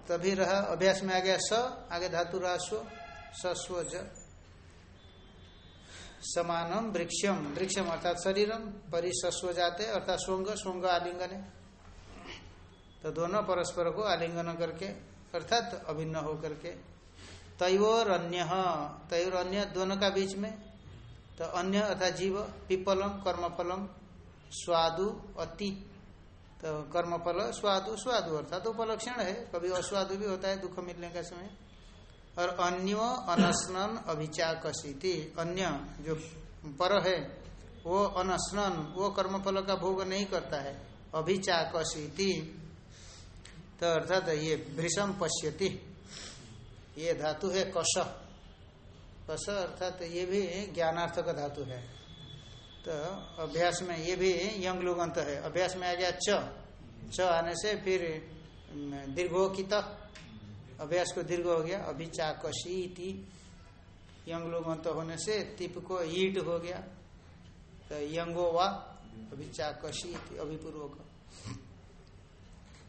तभी रहा अभ्यास में आ गया स आगे धातु रहा स्व। सस्वज समानम वृक्षम वृक्षम अर्थात शरीरम परिसस्व जाते अर्थात स्वंग स्वंग आलिंगन। तो दोनों परस्पर को आलिंगन करके, अर्थात अभिन्न हो करके तयोर अन्य तयोर अन्य दोनों का बीच में। तो अन्य अर्थात जीव, पिपलम, कर्मफलम, स्वादु, अति। तो कर्मफल, स्वादु स्वादु अर्थात उपलक्षण है। कभी अस्वादु भी होता है, दुख मिलने का समय। और अन्य अनस्नन अभिचाकशीति अन्य जो पर है, वो अनस्नन, वो कर्मफल का भोग नहीं करता है। अभिचाकशीति तो अर्थात ये भृषम पश्यति। ये धातु है कष कष अर्थात ये भी ज्ञानार्थ का धातु है। तो अभ्यास में ये भी यंग लोगंत है। अभ्यास में आ गया च। च आने से फिर दीर्घो की अभ्यास को दीर्घ हो गया, अभी चाकशी इति। यंग लोगंत होने से तिप को ईट हो गया। तो यंगो वा, अभी चाकशी इति अभिपूर्वक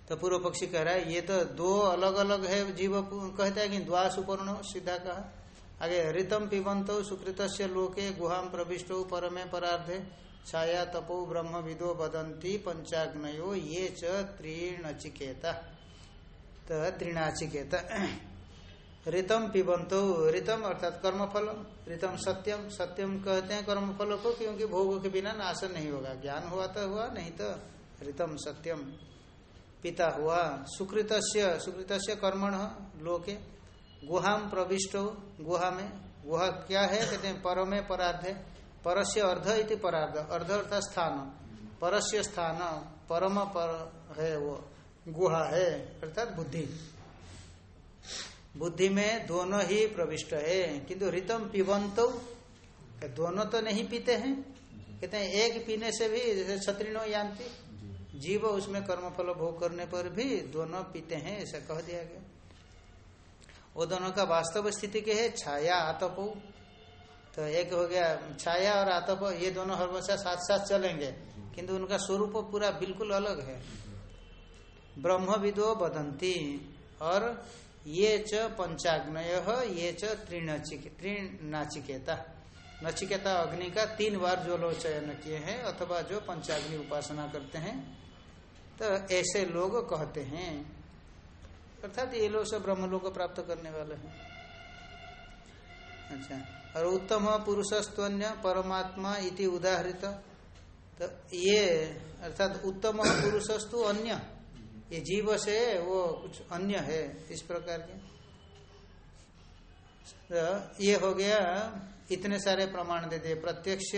तो पूर्व पक्षी कह रहा है, ये तो दो अलग अलग है जीव, कहता है कि द्वा सुपर्ण सीधा कहा। आगे, ऋतम पिबंत सुकृत लोके गुहाम प्रविष्ट परमे परार्धे। छाया तपो ब्रह्म विदो बदंती पंचाग्नयो, ये च त्रीणचिकेता। तो त्रिनाचिकेता। ऋतम पिबंतो ऋतम अर्थात कर्मफल ऋतम सत्यम सत्यम कहते हैं कर्मफल को क्योंकि भोग के बिना नाश नहीं होगा। ज्ञान हुआ तो हुआ, नहीं तो ऋतम सत्यम। पिता हुआ सुकृत सुकृत कर्मण लोके। गुहाम प्रविष्टो, गुहा में। गुहा क्या है? कहते हैं पर में परार्ध। परस्य अर्ध इति परार्ध। अर्ध अर्थात स्थान। परस्य स्थान, परम पर है वो। गुहा है, अर्थात बुद्धि। बुद्धि में दोनों ही प्रविष्ट है। किंतु रितम पिबंत दोनों तो नहीं पीते हैं? कहते हैं, एक पीने से भी, जैसे छत्रिनो यान्ति जीव उसमें कर्मफल भोग करने पर भी दोनों पीते हैं, ऐसा कह दिया गया। वो दोनों का वास्तव स्थिति के है? छाया, आतप। तो एक हो गया, छाया और आतप, ये दोनों हमेशा साथ साथ चलेंगे। किंतु उनका स्वरूप पूरा बिल्कुल अलग है। ब्रह्म विदो बदंती और ये च पंचाग्नय, ये च त्रिनाचिकेता। नचिकेता अग्नि का तीन बार जो लोग चयन किए हैं, अथवा जो पंचाग्नि उपासना करते हैं तो ऐसे लोग कहते हैं। अर्थात ये लोग सब ब्रह्म लोग प्राप्त करने वाले हैं। अच्छा। और उत्तम पुरुषस्तन्य परमात्मा इति उदाहरित तो ये, अर्थात उत्तम पुरुषस्तु अन्य। ये जीव से वो कुछ अन्य है, इस प्रकार के। तो ये हो गया, इतने सारे प्रमाण दे दिए। प्रत्यक्ष,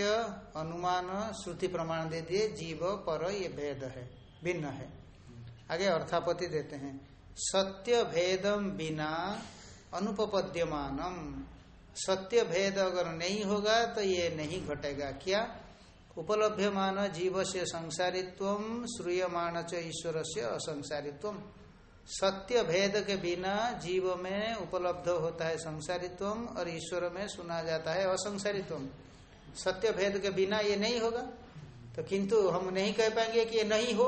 अनुमान, श्रुति प्रमाण दे दिए, जीव, पर ये भेद है, भिन्न है। आगे अर्थापति देते हैं। सत्य भेदम बिना अनुपपद्यमानम। सत्य भेद अगर नहीं होगा तो ये नहीं घटेगा। क्या? उपलभ्यमान जीव से संसारित्व श्रूयमाण च ईश्वर से असंसारित्व। सत्य भेद के बिना जीव में उपलब्ध होता है संसारित्व और ईश्वर में सुना जाता है असंसारित्व। सत्य भेद के बिना ये नहीं होगा। तो किंतु हम नहीं कह पाएँगे कि ये नहीं हो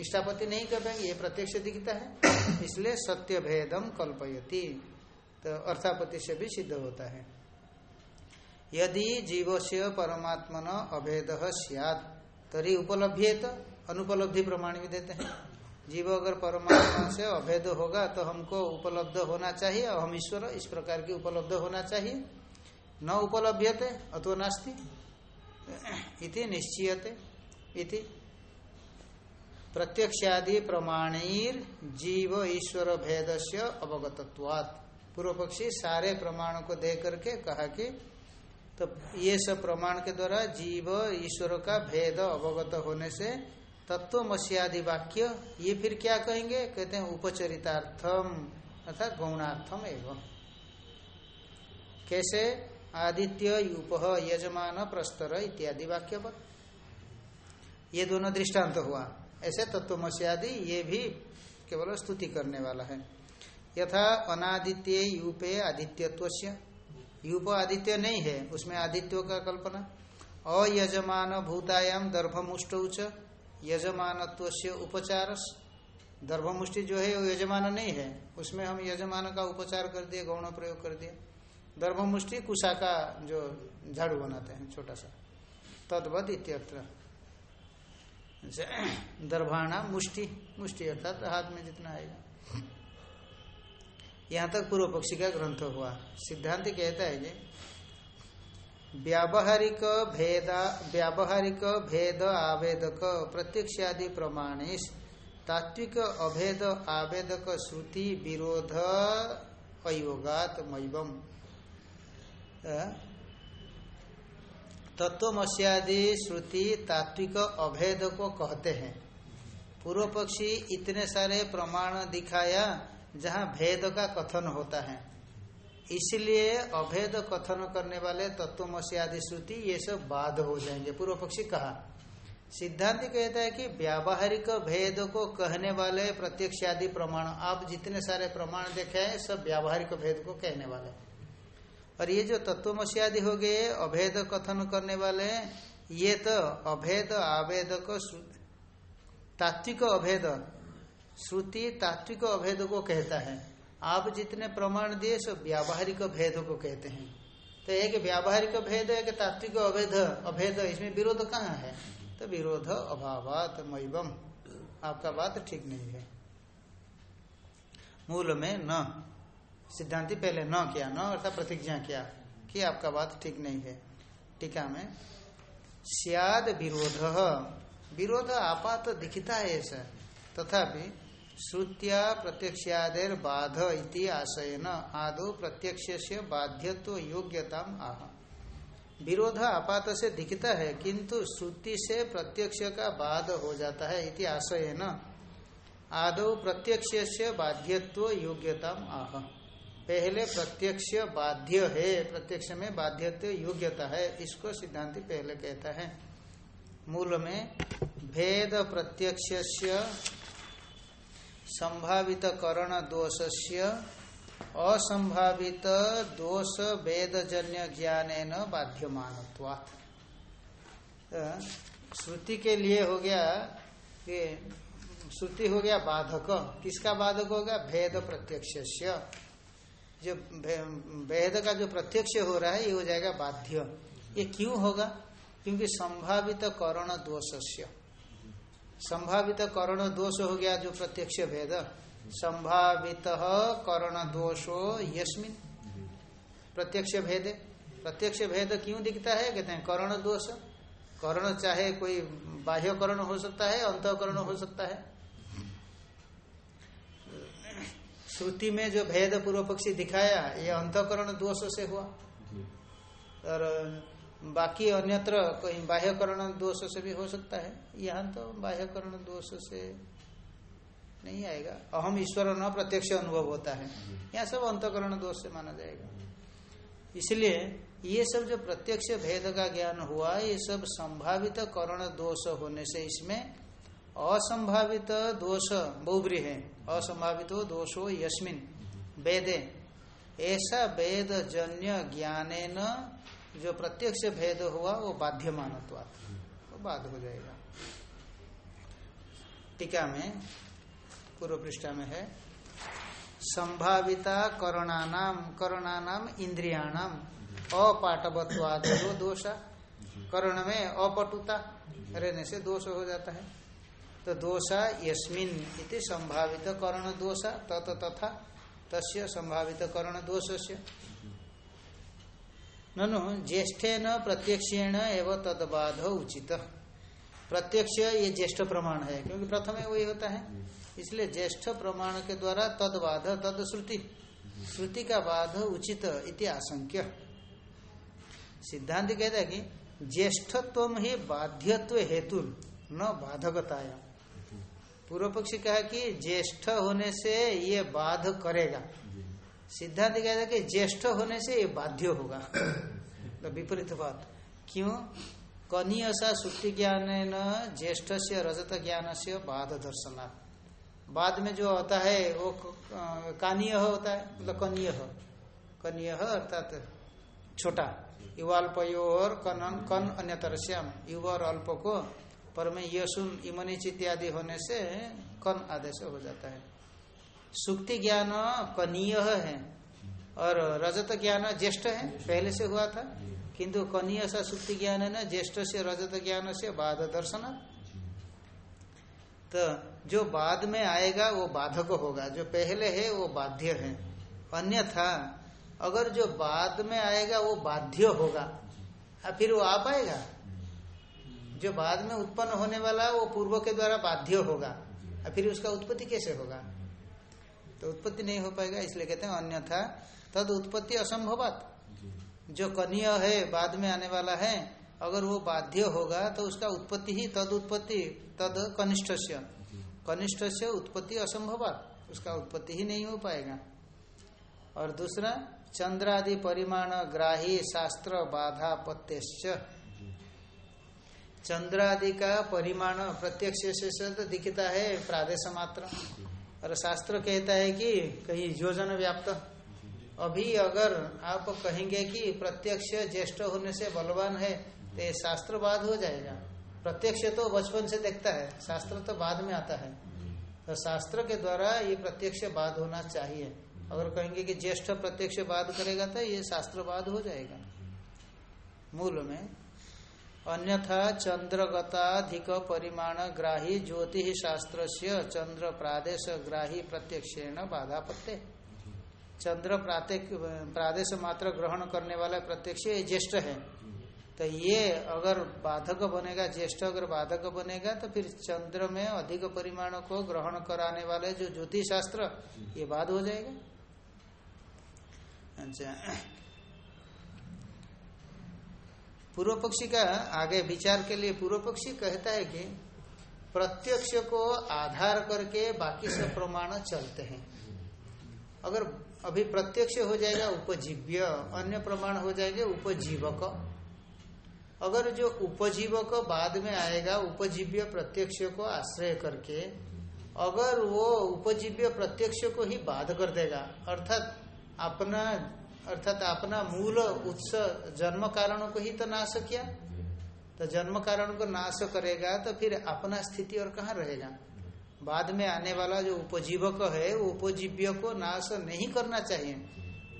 इष्टापति नहीं कह पाएँगे, ये प्रत्यक्ष दिखता है। इसलिए सत्य भेदम कल्पयती। तो अर्थापति से भी सिद्ध होता है। यदि जीव से परमात्मन अभेद सियात, तरी उपलब्धित अनुपलब्धि प्रमाण भी देते हैं। जीव अगर परमात्मा से अभेद होगा तो हमको उपलब्ध होना चाहिए, और हम ईश्वर इस प्रकार की उपलब्ध होना चाहिए। न उपलभ्यते, अथवा नास्ति। इति निश्चयते। इति। प्रत्यक्षादि प्रमाणीर जीव ईश्वर भेद से अवगतत्वात्। पूर्व पक्षी सारे प्रमाणों को दे करके कहा कि तो ये सब प्रमाण के द्वारा जीव, ईश्वर का भेद अवगत होने से तत्वमस्यादि वाक्य, ये फिर क्या कहेंगे? कहते हैं उपचरितार्थम, अर्थात गौणार्थम एवं। कैसे? आदित्य यूप यजमान, प्रस्तर इत्यादि वाक्य पर। ये दोनों दृष्टांत तो हुआ। ऐसे तत्वमस्यादि, ये भी केवल स्तुति करने वाला है। यथा अनादित्य, यूपे आदित्यत्व यूप आदित्य नहीं है, उसमें आदित्यों का कल्पना। अयजमान भूतायाम दर्भमुष्ट यजमान उपचार दर्भमुष्टि जो है, वो यजमान नहीं है, उसमें हम यजमान का उपचार कर दिए, गौण प्रयोग कर दिए। दर्भमुष्टि कुशा का जो झाड़ू बनाते हैं, छोटा सा। तद्वत इत्यत्र। दर्भाणा मुष्टि मुष्टि अर्थात हाथ में जितना आएगा। यहाँ तक पूर्व पक्षी का ग्रंथ हुआ। सिद्धांत कहता है कि व्यावहारिक भेदा, व्यावहारिक भेद आवेदक, प्रत्यक्षादि प्रमाणेश, तात्विक अभेद आवेदक श्रुति विरोध अयोगात मैवम तत्वमस्यादि श्रुति तात्विक अभेद को कहते हैं। पूर्व पक्षी इतने सारे प्रमाण दिखाया जहाँ भेद का कथन होता है। इसलिए अभेद कथन करने वाले तत्वमसी आदि श्रुति ये सब बाद हो जाएँगे। पूर्व पक्षी कहा, सिद्धांत कहता है कि व्यावहारिक भेद को कहने वाले प्रत्यक्ष आदि प्रमाण, आप जितने सारे प्रमाण देखे हैं, सब व्यावहारिक भेद को कहने वाले। और ये जो तत्वमसी आदि हो गए, अभेद कथन करने वाले, ये तो अभेद, आवेदक तात्विक अभेद श्रुति तात्विक अभेद को कहता है। आप जितने प्रमाण दिए सब व्यावहारिक भेद को कहते हैं। तो एक व्यावहारिक भेद एक तात्विक अभेद अभेद, इसमें विरोध कहाँ है? तो विरोध अभावात मैबम आपका बात ठीक नहीं है। मूल में न। सिद्धांति पहले न किया, न अर्थात प्रतिज्ञा किया कि आपका बात ठीक नहीं है। टीका में, सियाद विरोध। विरोध आपात तो दिखता है, ऐसा। तथापि श्रुत्या प्रत्यक्षादेर बाध इति आशयन। आदो प्रत्यक्ष से बाध्यत्व योग्यता आह। विरोध आपात से दिखता है किंतु श्रुति से प्रत्यक्ष का बाध हो जाता है इति आशयन। आदो प्रत्यक्ष से बाध्यत्व योग्यता आह। पहले प्रत्यक्ष बाध्य है, प्रत्यक्ष में बाध्यत्व योग्यता है, इसको सिद्धांति पहले कहता है। मूल में भेद प्रत्यक्ष संभावित करण दोष से असंभावित दोष वेदजन्य ज्ञान बाध्यमान श्रुति के लिए हो गया कि श्रुति हो गया बाधक। किसका बाधक होगा भेद प्रत्यक्ष जो वेद का जो प्रत्यक्ष हो रहा है, ये हो जाएगा बाध्य। ये क्यों होगा? क्योंकि संभावित करण दोष संभावित करण दोष हो गया जो प्रत्यक्ष भेद। संभावित करण दोषो यस्मिन। प्रत्यक्ष भेद। प्रत्यक्ष भेद क्यों दिखता है? कहते हैं करण दोष। कर्ण चाहे कोई बाह्य कर्ण हो सकता है अंतकरण हो सकता है। श्रुति में जो भेद पूर्व पक्षी दिखाया ये अंतकरण दोष से हुआ। और बाकी अन्यत्र कहीं बाह्यकरण दोष से भी हो सकता है। यहाँ तो बाह्यकरण दोष से नहीं आएगा। अहम ईश्वर न प्रत्यक्ष अनुभव होता है। यहाँ सब अंतकरण दोष से माना जाएगा। इसलिए ये सब जो प्रत्यक्ष भेद का ज्ञान हुआ, ये सब संभावित करण दोष होने से इसमें असंभावित दोष बहुब्री है। असंभावित दोषो यस्मिन। वेदे। ऐसा वेद जन्य ज्ञाने न जो प्रत्यक्ष भेद हुआ, वो बाध्य वो बाध हो जाएगा। टीका में, पूर्व पृष्ठा में है, संभाविता करणानाम करणानाम इंद्रियाणाम अपाटवत्वाद जो दोषा, कर्ण में अपटुता, रहने से दोष हो जाता है। तो दोषा यस्मिन इति संभावित कर्ण दोषा, तत तथा, तस्य संभावित कर्ण दोष से ननु ज्येष्ठे न प्रत्यक्षेण एवं तदबाध उचित। प्रत्यक्ष ये ज्येष्ठ प्रमाण है, क्योंकि प्रथम वही होता है। इसलिए ज्येष्ठ प्रमाण के द्वारा तदबाध तद श्रुति श्रुति का बाध उचित इति आशंक्य। सिद्धांत कहता है कि ज्येष्ठत्व ही बाध्यत्व हेतु, न बाधकताया। पूर्व पक्षी कहा कि ज्येष्ठ होने से ये बाध करेगा। सिद्धांत कहता है कि ज्येष्ठ होने से ये बाध्य होगा। तो विपरीत बात। क्यों? कनीयसा सुक्ति ज्ञान न ज्येष्ठ से रजत ज्ञान से बाद दर्शनार्थ बाद में जो होता है वो कानीय होता है मतलब कनीय। कनीय अर्थात छोटा। युवाल्पयो और कन कन अन्य तरस्याम युवा और अल्प को पर में यशुन इमनिच इत्यादि होने से कन आदेश हो जाता है। सुक्ति ज्ञान कनीय है और रजत ज्ञान ज्येष्ठ है पहले से हुआ था। किंतु कनीय सा सुक्ति ज्ञान है ना ज्येष्ठ से रजत ज्ञान से बाद दर्शन। तो जो बाद में आएगा वो बाधक होगा। जो पहले है वो बाध्य है। अन्यथा अगर जो बाद में आएगा वो बाध्य होगा। फिर वो आ पाएगा? जो बाद में उत्पन्न होने वाला वो पूर्व के द्वारा बाध्य होगा। फिर उसका उत्पत्ति कैसे होगा? तो उत्पत्ति नहीं हो पाएगा इसलिए कहते हैं अन्यथा। तद उत्पत्ति असंभवात। जो। कनीय है बाद में आने वाला है अगर वो बाध्य होगा तो उसका उत्पत्ति ही तद उत्पत्ति तद कनिष्ठ कनिष्ठ से उत्पत्ति असंभवात। उसका उत्पत्ति ही नहीं हो पाएगा। और दूसरा चंद्रादि परिमाण ग्राही शास्त्र बाधा पत्यश्च। चंद्रादि का परिमाण प्रत्यक्ष से तो दिखता है प्रादेश मात्र। और शास्त्र कहता है कि कहीं योजन व्याप्त। अभी अगर आप कहेंगे कि प्रत्यक्ष ज्येष्ठ होने से बलवान है तो ये शास्त्रवाद हो जाएगा। प्रत्यक्ष तो बचपन से देखता है, शास्त्र तो बाद में आता है। तो शास्त्र के द्वारा ये प्रत्यक्ष बाद होना चाहिए। अगर कहेंगे कि ज्येष्ठ प्रत्यक्ष बाद करेगा तो ये शास्त्रवाद हो जाएगा। मूल में अन्यथा चंद्रगताधिक परिमाण ग्राही ज्योति शास्त्र से चंद्र प्रादेश ग्राही प्रत्यक्षेण बाधा पत्ते चंद्र प्रादेश मात्र ग्रहण करने वाला प्रत्यक्ष ये ज्येष्ठ है। तो ये अगर बाधक बनेगा, ज्येष्ठ अगर बाधक बनेगा तो फिर चंद्र में अधिक परिमाण को ग्रहण कराने वाले जो ज्योतिष शास्त्र ये बाध हो जाएगा। अच्छा पूर्व पक्षी का आगे विचार के लिए पूर्व पक्षी कहता है कि प्रत्यक्ष को आधार करके बाकी सब प्रमाण चलते हैं। अगर अभी प्रत्यक्ष हो जाएगा, उपजीव्य, अन्य प्रमाण हो जाएँगे, उपजीवक। अगर जो उपजीवक बाद में आएगा, उपजीव्य प्रत्यक्ष को आश्रय करके, अगर वो उपजीव्य प्रत्यक्ष को ही बाध कर देगा, अर्थात अपना अर्थात अपना मूल उत्स जन्म कारण को ही तो नाश किया। तो जन्म कारण को नाश करेगा तो फिर अपना स्थिति और कहाँ रहेगा? बाद में आने वाला जो उपजीवक है, वो उपजीव्य को नाश नहीं करना चाहिए।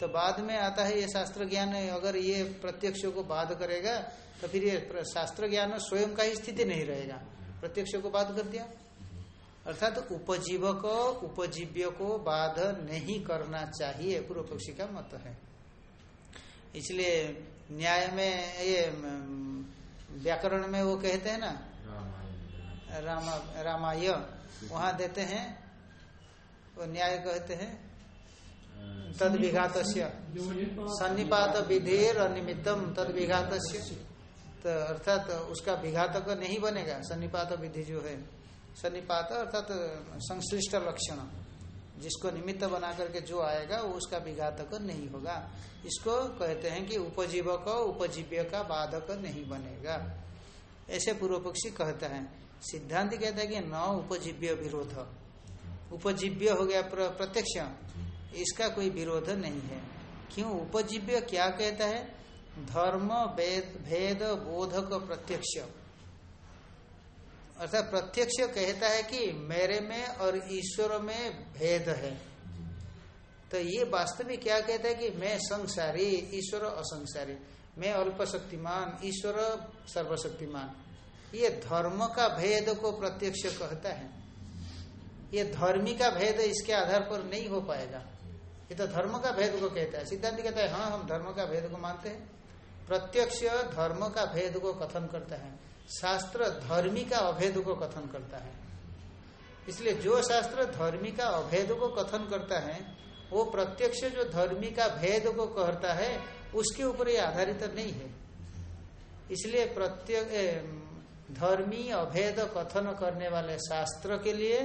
तो बाद में आता है ये शास्त्र ज्ञान, अगर ये प्रत्यक्ष को बाध करेगा तो फिर ये शास्त्र ज्ञान स्वयं का ही स्थिति नहीं रहेगा। प्रत्यक्ष को बाध कर दिया। अर्थात तो उपजीवक, उपजीव्य को बाध नहीं करना चाहिए, पूर्व पक्षी का मत है। इसलिए न्याय में ये व्याकरण में वो कहते हैं ना रामा रामाय वहाँ देते हैं वो न्याय कहते हैं। तद विघात सन्निपात विधेर अनिमित्तम तद विघात तो अर्थात तो उसका विघातक नहीं बनेगा सन्निपात विधि जो है। सन्निपात अर्थात तो संश्लिष्ट लक्षण। जिसको निमित्त बना करके जो आएगा, वो उसका विघातक नहीं होगा। इसको कहते हैं कि उपजीवक उपजीव्य का बाधक नहीं बनेगा। ऐसे पूर्व पक्षी कहता है। सिद्धांत कहता है कि न उपजीव्य विरोध। उपजीव्य हो गया प्र- प्रत्यक्ष। इसका कोई विरोध नहीं है। क्यों? उपजीव्य क्या कहता है? धर्म भेद, बोधक, प्रत्यक्ष। अर्थात प्रत्यक्ष कहता है कि मेरे में और ईश्वर में भेद है। तो ये वास्तविक क्या कहता है कि मैं संसारी, ईश्वर असंसारी। मैं अल्प शक्तिमान ईश्वर सर्वशक्तिमान। ये धर्म का भेद को प्रत्यक्ष कहता है। ये धर्मी का भेद इसके आधार पर नहीं हो पाएगा। ये तो धर्म का भेद को कहता है। सिद्धांत कहता है हाँ हम धर्म का भेद को मानते हैं। प्रत्यक्ष धर्म का भेद को कथन करता है। शास्त्र धर्मी का अभेद को कथन करता है। इसलिए जो शास्त्र धर्मी का अभेद को कथन करता है, वो प्रत्यक्ष जो धर्मी का भेद को कहता है, उसके ऊपर ये आधारित नहीं है। इसलिए प्रत्येक धर्मी अभेद कथन करने वाले शास्त्र के लिए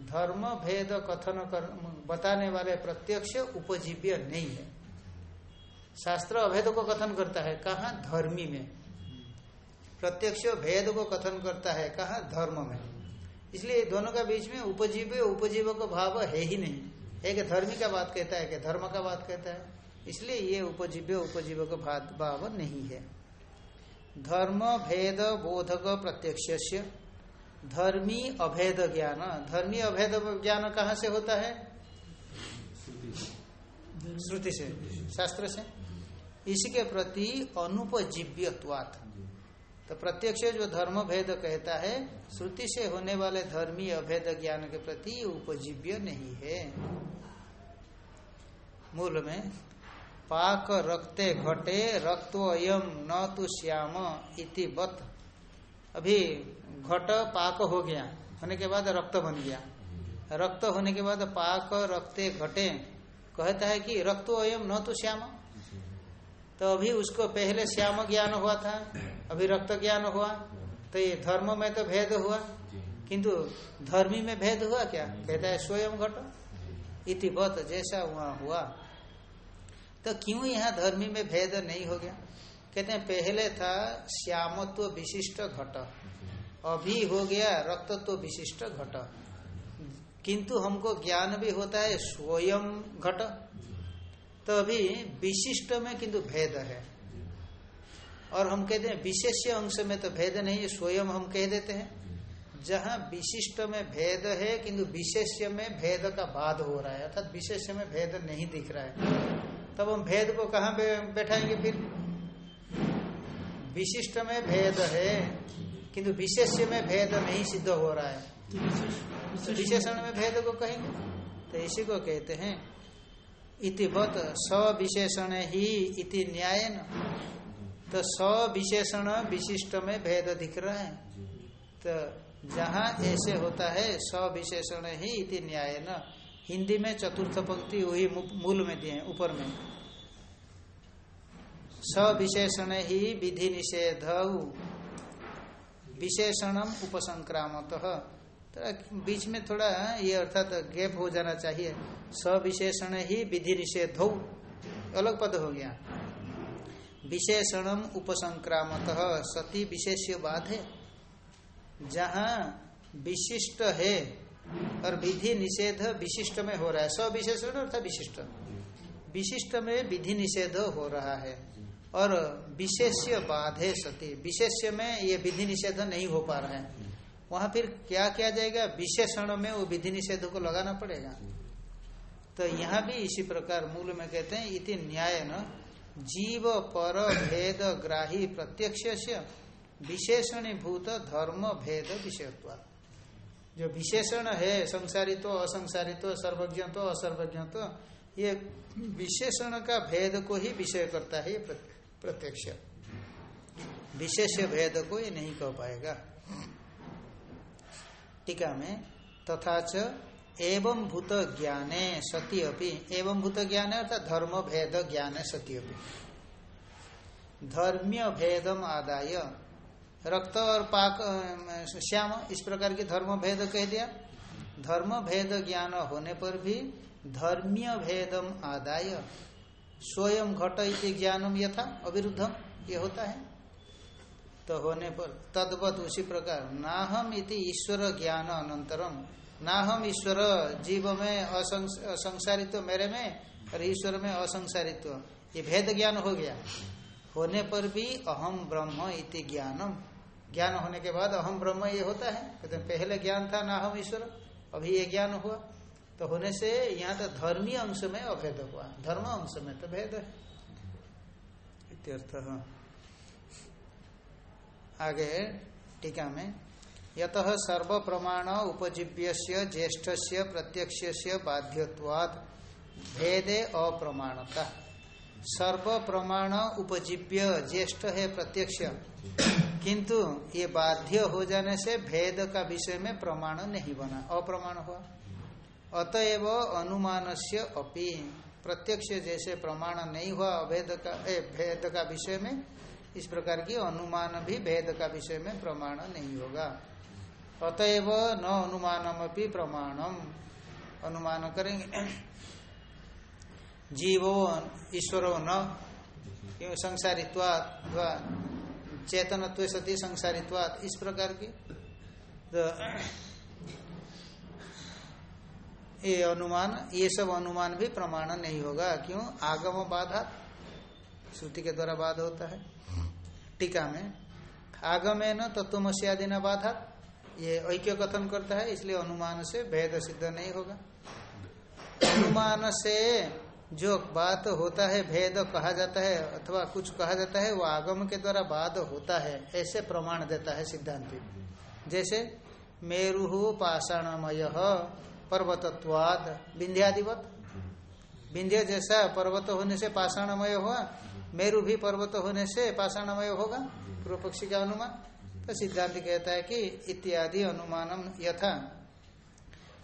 धर्म भेद कथन कर, बताने वाले प्रत्यक्ष उपजीव्य नहीं है। शास्त्र अभेद को कथन करता है, कहा? धर्मी में। प्रत्यक्ष भेद को कथन करता है कहा धर्म में। इसलिए दोनों का बीच में उपजीव्य उपजीव का भाव है ही नहीं। एक धर्मी का बात कहता है कि धर्म का बात कहता है। इसलिए ये उपजीव्य उपजीव का भाव नहीं है। धर्म भेद बोधक प्रत्यक्ष धर्मी अभेद ज्ञान। धर्मी अभेद ज्ञान कहाँ से होता है? श्रुति से शास्त्र से। इसके प्रति अनुपजीव्यत्वात्। तो प्रत्यक्ष जो धर्म भेद कहता है, श्रुति से होने वाले धर्मी अभेद ज्ञान के प्रति उपजीव्य नहीं है। मूल में, पाक रक्ते घटे, रक्तो अयम न तो श्याम इति बत। अभी घट पाक हो गया, होने के बाद रक्त बन गया। रक्त होने के बाद पाक रक्ते घटे। कहता है कि रक्तो अयम न तो श्याम। तो अभी उसको पहले श्याम ज्ञान हुआ था अभी रक्त ज्ञान हुआ। तो ये धर्म में तो भेद हुआ। किंतु धर्मी में भेद हुआ क्या? कहता है स्वयं घट। इति बत जैसा वहाँ हुआ। तो क्यों यहाँ धर्मी में भेद नहीं हो गया? कहते हैं पहले था श्यामत्व विशिष्ट घट। अभी हो गया रक्तत्व विशिष्ट घट। किंतु हमको ज्ञान भी होता है स्वयं घट। तो अभी विशिष्ट में किंतु भेद है। और हम कहते हैं विशेष अंश में तो भेद नहीं है स्वयं हम कह देते हैं। जहाँ विशिष्ट में भेद है किंतु विशेष में भेद का बाद हो रहा है अर्थात विशेष में भेद नहीं दिख रहा है। तब हम भेद को कहाँ बैठाएँगे फिर? विशिष्ट में भेद है किंतु विशेष में भेद नहीं सिद्ध हो रहा है। विशेषण में भेद को कहेंगे? तो इसी को कहते हैं इतिवत सविशेषण ही इति न्याय न तो सविशेषण विशिष्ट में भेद दिख रहा है। तो जहाँ ऐसे होता है, सविशेषण ही इति न्याय न हिंदी में चतुर्थ पंक्ति वही मूल में दिए ऊपर में। सविशेषण ही विधि निषेध विशेषणम उपसंक्रामत। तो बीच में थोड़ा ये अर्थात तो गैप हो जाना चाहिए। सविशेषण ही विधि निषेध। हो अलग पद हो गया। विशेषणम उपसंक्रामत सती विशेष बात है। जहाँ विशिष्ट है और विधि निषेध विशिष्ट में हो रहा है। सविशेषण अर्थात विशिष्ट। विशिष्ट में विधि निषेध हो रहा है और विशेष्य बाधे सती। विशेष्य में ये विधि निषेध नहीं हो पा रहा है। वहाँ फिर क्या किया जाएगा? विशेषण में वो विधि निषेध को लगाना पड़ेगा। तो यहाँ भी इसी प्रकार मूल में कहते हैं, इति न्याय न जीव पर भेद ग्राही प्रत्यक्ष विशेषणीभूत धर्म भेद विषयत्वा। जो विशेषण है संसारित्व असंसारित्व सर्वज्ञ तो असर्वज्ञ तो ये विशेषण का भेद को ही विषय करता है प्रत्यक्ष। विशेष भेद को ये नहीं कह पाएगा। टीका में, तथा च एवं भूत ज्ञाने सती अपि, एवं भूत ज्ञाने अर्थात धर्म भेद ज्ञान सती अपि। धर्म्य भेदम आदाय। रक्त और पाक श्याम, इस प्रकार की धर्म भेद कह दिया। धर्म भेद ज्ञान होने पर भी धर्म्य भेदम आदाय। स्वयं घट इति ज्ञानम यथा अविरुद्धम, ये होता है। तो होने पर तद्वत उसी प्रकार नाहम इति ईश्वर ज्ञान अनंतरम। नाहम ईश्वर जीव में असंस, असंसारित्व मेरे में और ईश्वर में असंसारित्व। ये भेद ज्ञान हो गया। होने पर भी अहम ब्रह्म इति ज्ञानम। ज्ञान होने के बाद अहम ब्रह्म ये होता है। कहते हैं पहले ज्ञान था ना हम ईश्वर अभी ये ज्ञान हुआ। तो होने से यहाँ तो धर्मी अंश में अभेद हुआ। धर्म अंश में तो भेद है। इत्यर्थ आगे टीका में यत सर्व प्रमाण उपजीव्य ज्येष्ठ से प्रत्यक्ष बाध्यवाद भेदे अप्रमाणता। सर्व प्रमाण उपजीव्य ज्येष्ठ है प्रत्यक्ष। किंतु ये बाध्य हो जाने से भेद का विषय में प्रमाण नहीं बना अप्रमाण हुआ। अतएव अनुमान से अपि प्रत्यक्ष जैसे प्रमाण नहीं हुआ अभेद का ए, भेद का विषय में इस प्रकार की अनुमान भी भेद का विषय में प्रमाण नहीं होगा। अतएव न अनुमानम अपनी प्रमाणम। अनुमान करेंगे। जीवो ईश्वरो न। क्यों? संसारित्वात चेतनत्व सती संसारित्वात। इस प्रकार की। तो ये अनुमान, ये सब अनुमान भी प्रमाण नहीं होगा। क्यों? आगम बाधा श्रुति के द्वारा बाध होता है। टीका में आगमे न तत्वमसी न बाधा ये ऐक्य कथन करता है, इसलिए अनुमान से भेद सिद्ध नहीं होगा। अनुमान से जो बात होता है, भेद कहा जाता है, अथवा कुछ कहा जाता है, वो आगम के द्वारा बाध होता है, ऐसे प्रमाण देता है सिद्धांति। जैसे, मेरु पाषाणमय पर्वतत्वाद विंध्यादिवत। विंध्य जैसा पर्वत होने से पाषाणमय हुआ मेरु भी पर्वत होने से पाषाणमय होगा पूर्व पक्षी का अनुमान। तो सिद्धांत कहता है कि इत्यादि अनुमानम यथा।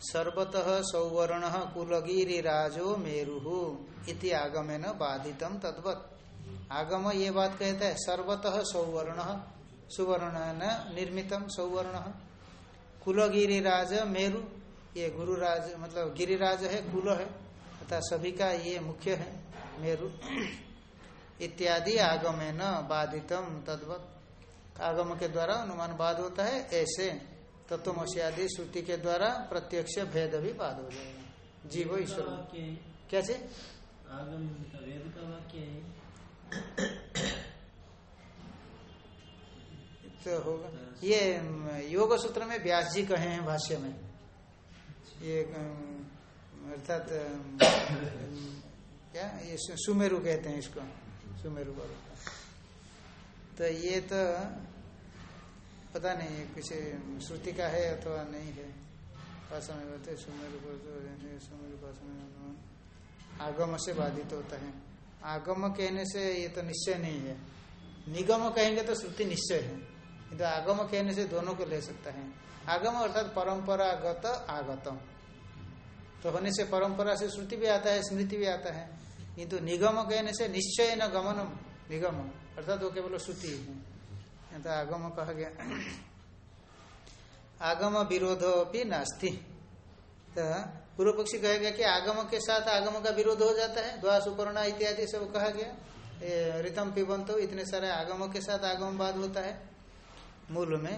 सर्वतः सौवर्ण कुलगिरिराजो मेरु इति आगमेन बाधितम तद्वत। आगम ये बात कहता है, सर्वतः सौवर्ण सुवर्ण निर्मितम सौवर्ण। कुलगिरिराज मेरु, ये गुरुराज मतलब गिरिराज है, कुल है अर्थात सभी का ये मुख्य है, मेरु। इत्यादि आगमेन बाधितम तद्वत। आगम के द्वारा अनुमान बाद होता है ऐसे तत्वमसी आदि श्रुति के द्वारा प्रत्यक्ष भेद भी बाद हो जाएगा। जीव ईश्वर। है। कैसे? आगम वेद का वाक्य है। तो होगा। ये योग सूत्र में व्यास जी कहे हैं भाष्य में। ये अर्थात क्या? ये सुमेरु कहते हैं इसको। सुमेरु पर्वत तो ये तो पता नहीं किसी श्रुति का है अथवा नहीं है। भाषा में हैं सुमेरु पर्वत सुमेरु भाषा में अनुमान आगम से बाधित होता है। आगम कहने से ये तो निश्चय नहीं है। निगम कहेंगे तो श्रुति निश्चय है। किंतु आगम कहने से दोनों को ले सकता है। आगम अर्थात परंपरागत आगतम। तो होने से परंपरा से श्रुति भी आता है, स्मृति भी आता है। किंतु निगम कहने से निश्चय न गमनम, निगम। अर्थात वो केवल श्रुति तो आगम कहा गया। आगम विरोधो भी नास्ति। तो पूर्व पक्षी कहेगा कि आगम के साथ आगम का विरोध हो जाता है। द्वा सुपर्णा इत्यादि सब कहा गया। रितम पिबंतो, इतने सारे आगमों के साथ आगम बाद होता है। मूल में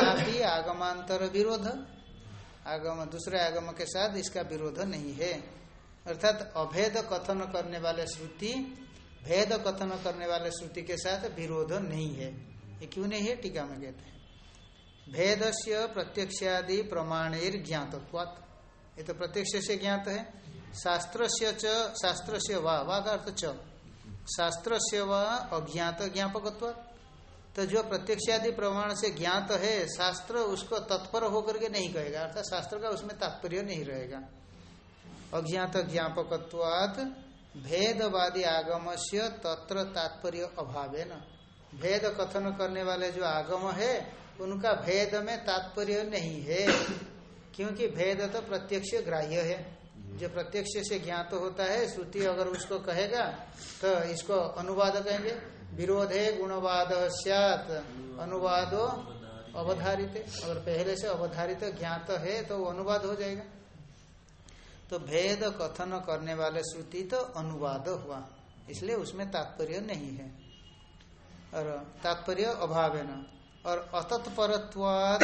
अभी आगमांतर विरोध। आगम, दूसरे आगम के साथ इसका विरोध नहीं है। अर्थात अभेद कथन करने वाले श्रुति, भेद कथन करने वाले श्रुति के साथ विरोध नहीं है। ये क्यों नहीं है? टीका में कहते हैं। भेद से प्रत्यक्षादि प्रमाणेर ज्ञातत्वात्। ये तो प्रत्यक्ष से ज्ञात है। शास्त्र से च शास्त्र से वा वा का अर्थ च। शास्त्र से व अज्ञात ज्ञापकत्व तो जो प्रत्यक्ष आदि प्रमाण से ज्ञात है, शास्त्र उसको तत्पर होकर के नहीं कहेगा। अर्थात शास्त्र का उसमें तात्पर्य नहीं रहेगा। अज्ञात ज्ञापकत्वात भेदवादी आगम से तत्र तात्पर्य अभाव है न भेद कथन करने वाले जो आगम है, उनका भेद में तात्पर्य नहीं है। क्योंकि भेद तो प्रत्यक्ष ग्राह्य है। जो प्रत्यक्ष से ज्ञात होता है, श्रुति अगर उसको कहेगा तो इसको अनुवाद कहेंगे। विरोधे गुणवाद सियात। अनुवादो अवधारित। अगर पहले से अवधारित ज्ञात है तो अनुवाद हो जाएगा। तो भेद कथन करने वाले श्रुति तो अनुवाद हुआ। इसलिए उसमें तात्पर्य नहीं है। और तात्पर्य अभाव है न। और अतत्परत्वाद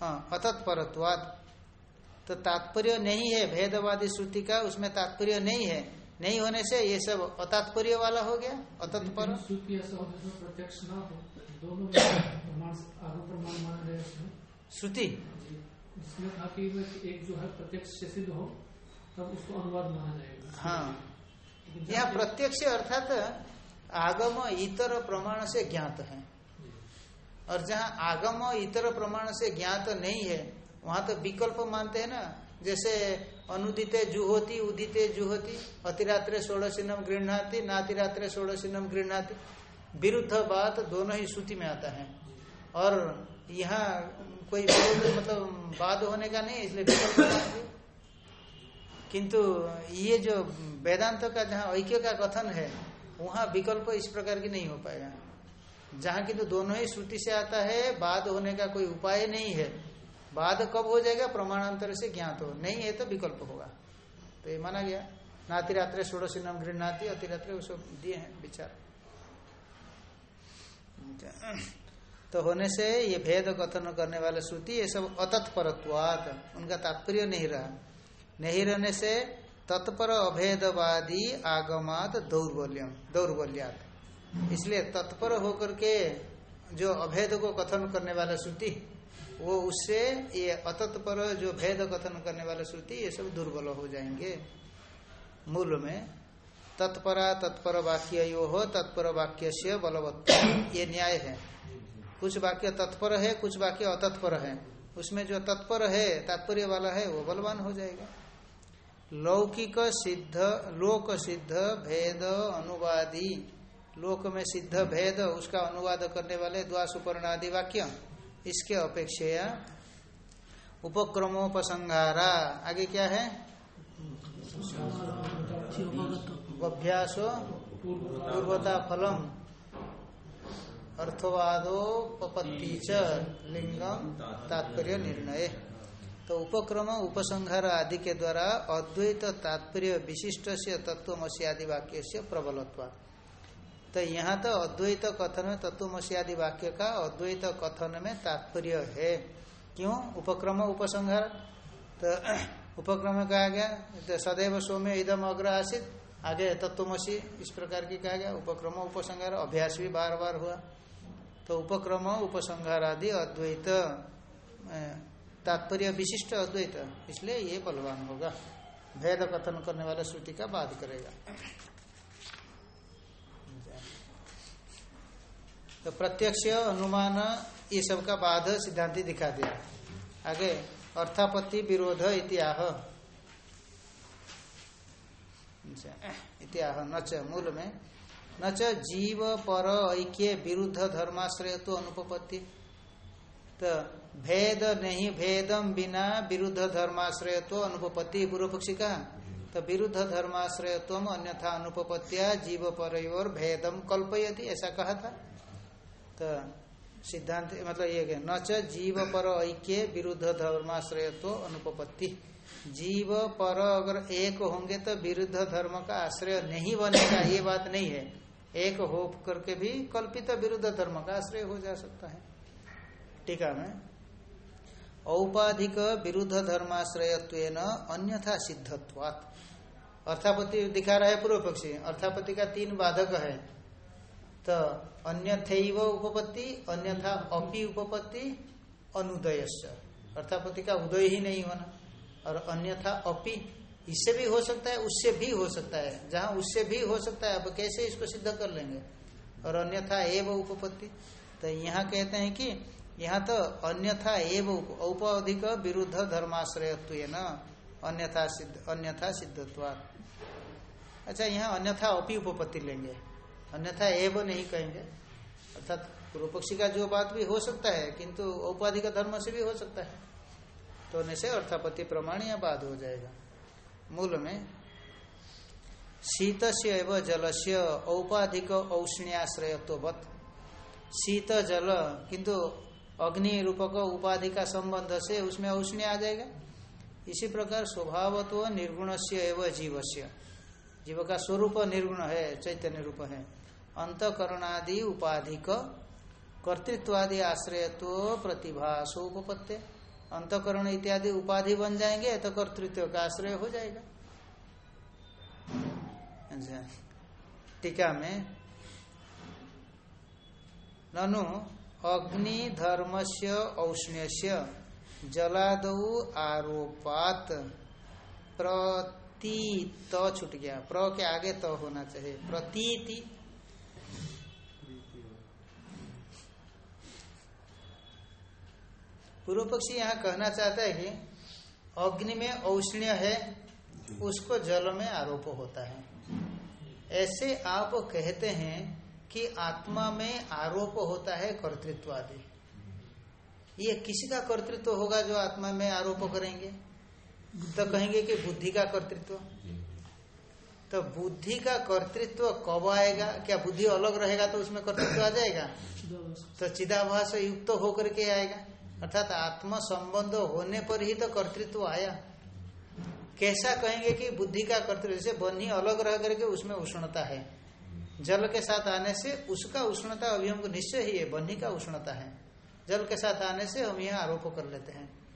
हाँ, अतत्परत्वाद तो तात्पर्य नहीं है भेदवादी श्रुति का उसमें तात्पर्य नहीं है। नहीं होने से ये सब अतात्पर्य वाला हो गया अतत्पर। प्रत्यक्ष ना हो दोनों श्रुति? जिसमें कहा कि एक जो है प्रत्यक्ष से सिद्ध हो तब उसको अनुवाद माना जाएगा। हाँ। यहाँ प्रत्यक्ष अर्थात आगम इतर प्रमाण से ज्ञात है। और जहाँ आगम इतर प्रमाण से ज्ञात नहीं है वहाँ तो विकल्प मानते हैं ना। जैसे अनुदिते जुहोती उदिते जुहोती अतिरात्रे षोड़शीनम गृहणाती नातिरात्रे षोड़शीनम गृहणाती विरुद्ध बात दोनों ही श्रुति में आता है। और यहाँ कोई विरोध मतलब बाद होने का नहीं, इसलिए किंतु ये जो वेदांत का, जहाँ ऐक्य का कथन है, वहाँ विकल्प इस प्रकार की नहीं हो पाएगा। जहाँ किंतु दोनों ही श्रुति से आता है, बाद होने का कोई उपाय नहीं है। बाद कब हो जाएगा, प्रमाणांतर से ज्ञात हो। नहीं है तो विकल्प होगा। तो ये माना गया। नातिरात्रे षोड़शी नाम गृहनाति अतिरात्रे सब दिए हैं, विचार। तो होने से ये भेद कथन करने वाले श्रुति, ये सब अतत्परत्वाद उनका तात्पर्य नहीं रहा। नहीं रहने से तत्पर अभेदवादी आगमात दौर्बल्यम, दौर्बल्यात। इसलिए तत्पर होकर के जो अभेद को कथन करने वाला श्रुति, वो उससे ये अतत्पर जो भेद कथन करने वाले श्रुति, ये सब दुर्बल हो जाएँगे। मूल में, तत्परा तत्पर वाक्य यो हो तत्पर वाक्य से बलवत्त ये न्याय है। कुछ वाक्य तत्पर है कुछ वाक्य अतत्पर है। उसमें जो तत्पर है तात्पर्य वाला है वो बलवान हो जाएगा। लौकिक सिद्ध लोक सिद्ध भेद अनुवादी। लोक में सिद्ध भेद उसका अनुवाद करने वाले द्वासुपर्ण आदि वाक्य। इसके अपेक्षा उपक्रमोपसंहारा। आगे क्या है? अभ्यास पूर्वता फलम। अर्थवादो पपत्ति च लिंगम तात्पर्य निर्णय तो उपक्रम, उपसंहार आदि के द्वारा अद्वैत तात्पर्य विशिष्ट से तत्वमसी वाक्य से प्रबलत्वा तो यहाँ तो अद्वैत कथन में तत्वमसी वाक्य का अद्वैत कथन में तात्पर्य है। क्यों? उपक्रम, उपसंहार। तो उपक्रम कहा गया तो सदैव सौम्य इदम अग्र आसित आगे तत्वमसी इस प्रकार की कहा गया, उपक्रम, उपसंहार, अभ्यास भी बार बार हुआ। तो उपक्रम उपसंहार आदि अद्वैत तात्पर्य विशिष्ट अद्वैत। इसलिए ये बलवान होगा। भेद कथन करने वाला श्रुति का बाध करेगा। तो प्रत्यक्ष, अनुमान, ये सब का बाध सिद्धांति दिखा दिया। आगे, अर्थापत्ति, विरोध इतिहाह इतिहाह नच, मूल में नच जीव पर ऐक्य विरुद्ध धर्माश्रय तो अनुपत्ति तो भेद नहीं भेदम बिना विरुद्ध धर्माश्रय तो अनुपत्ति पूर्व पक्षी का? तो विरुद्ध धर्माश्रय अन्यथा अनुपत्या जीव पर भेदम कल्पयति, ऐसा कहा था। तो सिद्धांत मतलब ये न जीव पर ऐक्य विरुद्ध धर्माश्रय तो अनुपपत्ति। जीव पर अगर एक होंगे तो विरुद्ध धर्म का आश्रय नहीं बनेगा, ये बात नहीं है। एक हो करके भी कल्पित विरुद्ध धर्म का आश्रय हो जा सकता है। टीका में, औपाधिक विरुद्ध धर्माश्रयत्व अन्यथा सिद्धत्वात्। अर्थापति दिखा रहा है पूर्व पक्षी, अर्थापति का तीन बाधक है। तो अन्यथ उपपत्ति, अन्यथा अपि उपपत्ति अनुदय अर्थापति का उदय ही नहीं होना, और अन्यथा अपि इससे भी हो सकता है, उससे भी हो सकता है। जहाँ उससे भी हो सकता है, अब कैसे इसको सिद्ध कर लेंगे? और अन्यथा एव उपपत्ति। तो यहाँ कहते हैं कि, यहाँ तो अन्यथा एव औपधिक विरुद्ध धर्माश्रयत्व न अन्यथा सिद्ध, अन्यथा सिद्धत्वा अच्छा यहाँ अन्यथा अपी उपपत्ति लेंगे। अन्यथा एव नहीं कहेंगे। अर्थात पूर्व पक्षी का जो बात भी हो सकता है, किंतु औपाधिक धर्म से भी हो सकता है। तो होने से प्रमाण या बाद हो जाएगा। मूल में शीत से एवं जल से औपाधिक औष्ण्याश्रयत्वत शीत जल किंतु अग्नि रूपक उपाधि का संबंध से उसमें औष्ण्य आ जाएगा। इसी प्रकार स्वभावत्व निर्गुण से एवं जीव से जीव का स्वरूप निर्गुण है, चैतन्य रूप है। अंतकरणादि उपाधिक, कर्तृत्वादि आश्रयत्व प्रतिभा सोपत्य अंतकरण इत्यादि उपाधि बन जाएँगे तो कर्तृत्व का आश्रय हो जाएगा। अच्छा। टीका में, ननु, अग्नि से औष्ण्य से जलाद आरोपात प्रती त छूट गया। प्र के आगे त तो होना चाहिए। प्रतीति। पूर्व पक्षी यहाँ कहना चाहता है कि अग्नि में औष्ण्य है, उसको जल में आरोप होता है। ऐसे आप कहते हैं कि आत्मा में आरोप होता है कर्तृत्व आदि ये किसी का कर्तृत्व होगा जो आत्मा में आरोप करेंगे? तो कहेंगे कि बुद्धि का कर्तृत्व। तो बुद्धि का कर्तृत्व कब आएगा? क्या बुद्धि अलग रहेगा तो उसमें कर्तृत्व आ जाएगा? तो चिदाभास युक्त तो होकर के आएगा। अर्थात आत्म संबंध होने पर ही तो कर्तृत्व आया। कैसा कहेंगे कि बुद्धि का कर्तृत्व, जैसे बन्ही अलग रह करके उसमें उष्णता है। जल के साथ आने से उसका उष्णता अभी हमको निश्चय ही है बन्ही का उष्णता है। जल के साथ आने से हम यह आरोप कर लेते हैं।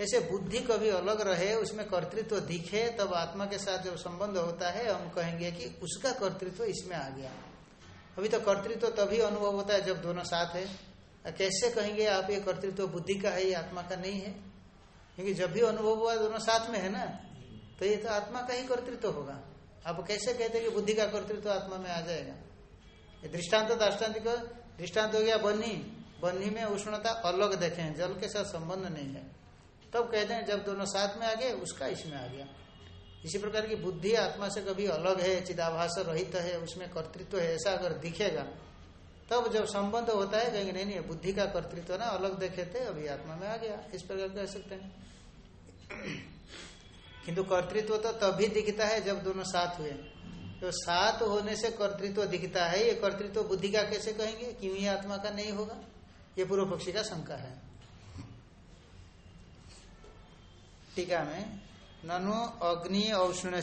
ऐसे बुद्धि कभी अलग रहे, उसमें कर्तृत्व दिखे, तब आत्मा के साथ जब संबंध होता है, हम कहेंगे कि उसका कर्तृत्व इसमें आ गया। अभी तो कर्तृत्व तभी अनुभव होता है जब दोनों साथ है। कैसे कहेंगे आप ये कर्तृत्व बुद्धि का है, ये आत्मा का नहीं है? क्योंकि जब भी अनुभव हुआ, दोनों साथ में है ना? तो ये तो आत्मा का ही कर्तृत्व होगा। आप कैसे कहते हैं कि बुद्धि का कर्तृत्व आत्मा में आ जाएगा? ये दृष्टांत दाष्टान्तिक दृष्टांत हो गया बन्ही। बन्ही में उष्णता अलग देखे, जल के साथ संबंध नहीं है। तब तो कहते हैं, जब दोनों साथ में आ गए, उसका इसमें आ गया। इसी प्रकार की बुद्धि आत्मा से कभी अलग है, चिदाभास रहित है, उसमें कर्तृत्व है, ऐसा अगर दिखेगा तब जब संबंध होता है, कहेंगे, नहीं नहीं, बुद्धि का कर्तृत्व ना, अलग देखे थे अभी आत्मा में आ गया। इस प्रकार कह सकते हैं। किंतु कर्तृत्व तो तभी दिखता है जब दोनों साथ हुए। तो साथ होने से कर्तृत्व दिखता है। ये कर्तृत्व बुद्धि का कैसे कहेंगे? क्यों ये आत्मा का नहीं होगा? ये पूर्व पक्षी का शंका है। टीका में, ननु अग्नि औष्ण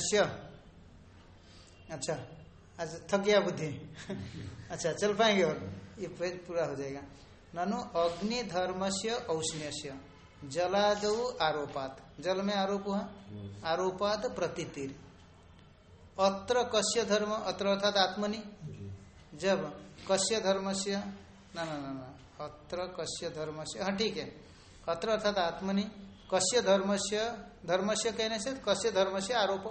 अच्छा आज थक गया बुद्धि। अच्छा चल पाएँगे और ये पेज पूरा हो जाएगा। ननु अग्नि धर्म से औष्ण्य जलाद आरोपात। जल में आरोप हुआ? आरोपात प्रतितिर। अत्र कश्य धर्म? अत्र अर्थात आत्मनि। जब कश्य धर्म से ना ना ना ना। अत्र कश्य धर्म से हाँ ठीक है। अत्र अर्थात आत्मनि। कश्य धर्म से धर्म से कहने से कश्य धर्म से आरोप।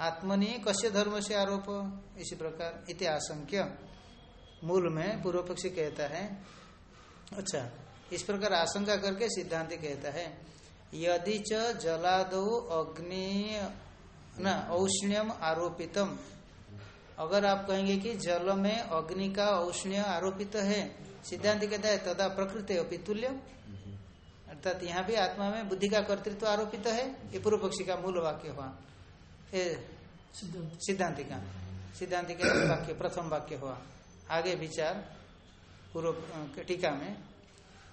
आत्मनि कश्य धर्म से आरोप? इसी प्रकार। इति आशंक्य। मूल में पूर्व पक्षी कहता है। अच्छा इस प्रकार आशंका करके सिद्धांत कहता है यदि च जलादो अग्नि न औष्ण्यम आरोपितम। अगर आप कहेंगे कि जल में अग्नि का औष्ण्य आरोपित है सिद्धांत कहता है तदा प्रकृति अपनी तुल्य अर्थात यहाँ भी आत्मा में बुद्धि का कर्तृत्व तो आरोपित है ये पूर्व पक्षी का मूल वाक्य हुआ। सिद्धांति। का सिद्धांति का वाक्य प्रथम वाक्य हुआ। आगे विचार, पूर्व टीका में,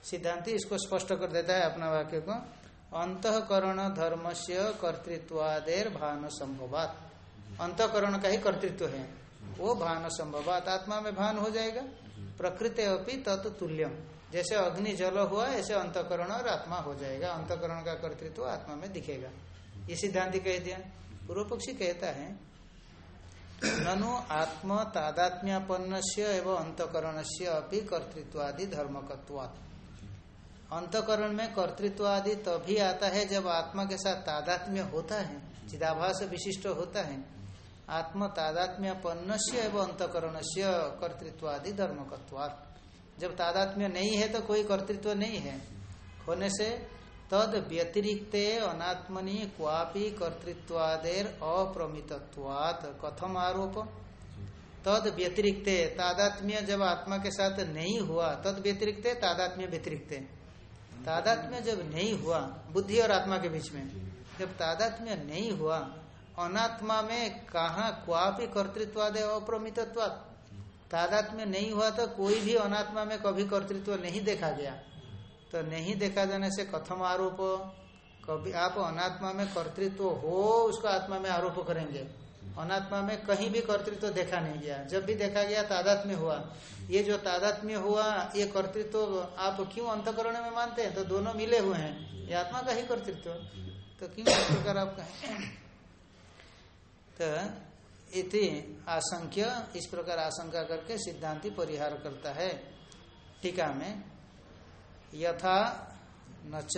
सिद्धांति इसको स्पष्ट कर देता है अपना वाक्य को, अंतकरण धर्म से कर्तृत्वादेर भान संभवात अंतकरण का ही कर्तृत्व है। वो भान संभवात आत्मा में भान हो जाएगा। प्रकृति अपनी तत्तुल्यम जैसे अग्नि जल हुआ, ऐसे अंतकरण और आत्मा हो जाएगा। अंतकरण का कर्तृत्व आत्मा में दिखेगा। ये सिद्धांति कह दिया। पूर्व पक्षी कहता है ननु आत्म तादात्म्यपन्न से एवं अंतकरण से अभी कर्तृत्वादि धर्मकत्वात्। अंतकरण में कर्तृत्व आदि तभी आता है जब आत्मा के साथ तादात्म्य होता है, चिदाभास विशिष्ट होता है। आत्म तादात्म्यपन्न से एवं अंतकरण से कर्तृत्व आदि धर्मकत्वात्। जब तादात्म्य नहीं है तो कोई कर्तृत्व नहीं है। होने से तद व्यतिरिक्त अनात्मनि क्वापि कर्तृत्वादेर अप्रमितत्वात। कथम आरोप? तद व्यतिरिक्त, तादात्म्य जब आत्मा के साथ नहीं हुआ, तद व्यतिरिक्त, तादात्म्य व्यतिरिक्त। तादात्म्य जब नहीं हुआ, बुद्धि और आत्मा के बीच में। जब तादात्म्य नहीं हुआ, अनात्मा में कहा क्वापी कर्तृत्वाद अप्रमितत्व तादात्म्य नहीं हुआ तो कोई भी अनात्मा में कभी कर्तृत्व नहीं देखा गया। तो नहीं देखा जाने से कथम आरोप, कभी आप अनात्मा में कर्तृत्व हो, उसको आत्मा में आरोप करेंगे। अनात्मा में कहीं भी कर्तृत्व देखा नहीं गया। जब भी देखा गया, तादात्म्य हुआ। ये जो तादात्म्य हुआ, ये कर्तृत्व आप क्यों अंतकरण में मानते हैं? तो दोनों मिले हुए हैं। ये आत्मा का ही कर्तृत्व। तो क्यों इस प्रकार आप कहें। तो इति आशंक्य, इस प्रकार आशंका करके सिद्धांति परिहार करता है। टीका में यथा नच।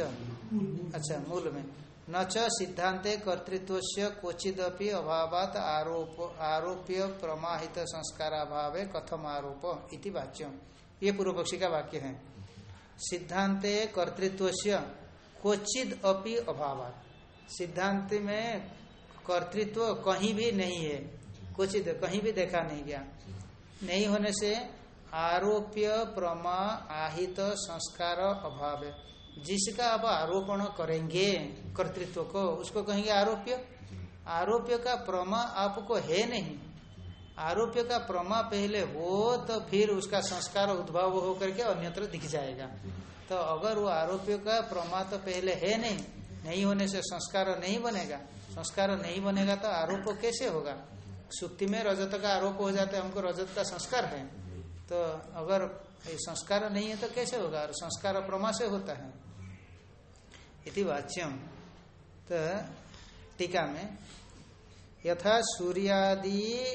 अच्छा मूल में। न च सिद्धांते कर्तृत्व से क्वचिदपि अभावात आरोप आरोप्य प्रमाहित संस्काराभावे कथम आरोप इति वाच्यम। ये पूर्व पक्षी का वाक्य है। सिद्धांते कर्तृत्व से क्वचिद अपि अभावात। सिद्धांत में कर्तृत्व कहीं भी नहीं है। क्वचित कहीं भी देखा नहीं गया। नहीं होने से आरोप्य प्रमा आहित संस्कार अभाव। जिसका आप आरोपण करेंगे, कर्तृत्व को, उसको कहेंगे आरोप्य। आरोप्य का प्रमा आपको है नहीं। आरोप्य का प्रमा पहले हो तो फिर उसका संस्कार उद्भव होकर के अन्यत्र दिख जाएगा। तो अगर वो आरोप्य का प्रमा तो पहले है नहीं नहीं होने से संस्कार नहीं बनेगा। संस्कार नहीं बनेगा तो आरोप कैसे होगा? सुक्ति में रजत का आरोप हो जाता है, हमको रजत का संस्कार है। तो अगर ये संस्कार नहीं है तो कैसे होगा? और संस्कार प्रमा से होता है। इति वाच्यम। तो टीका में, यथा सूर्यादि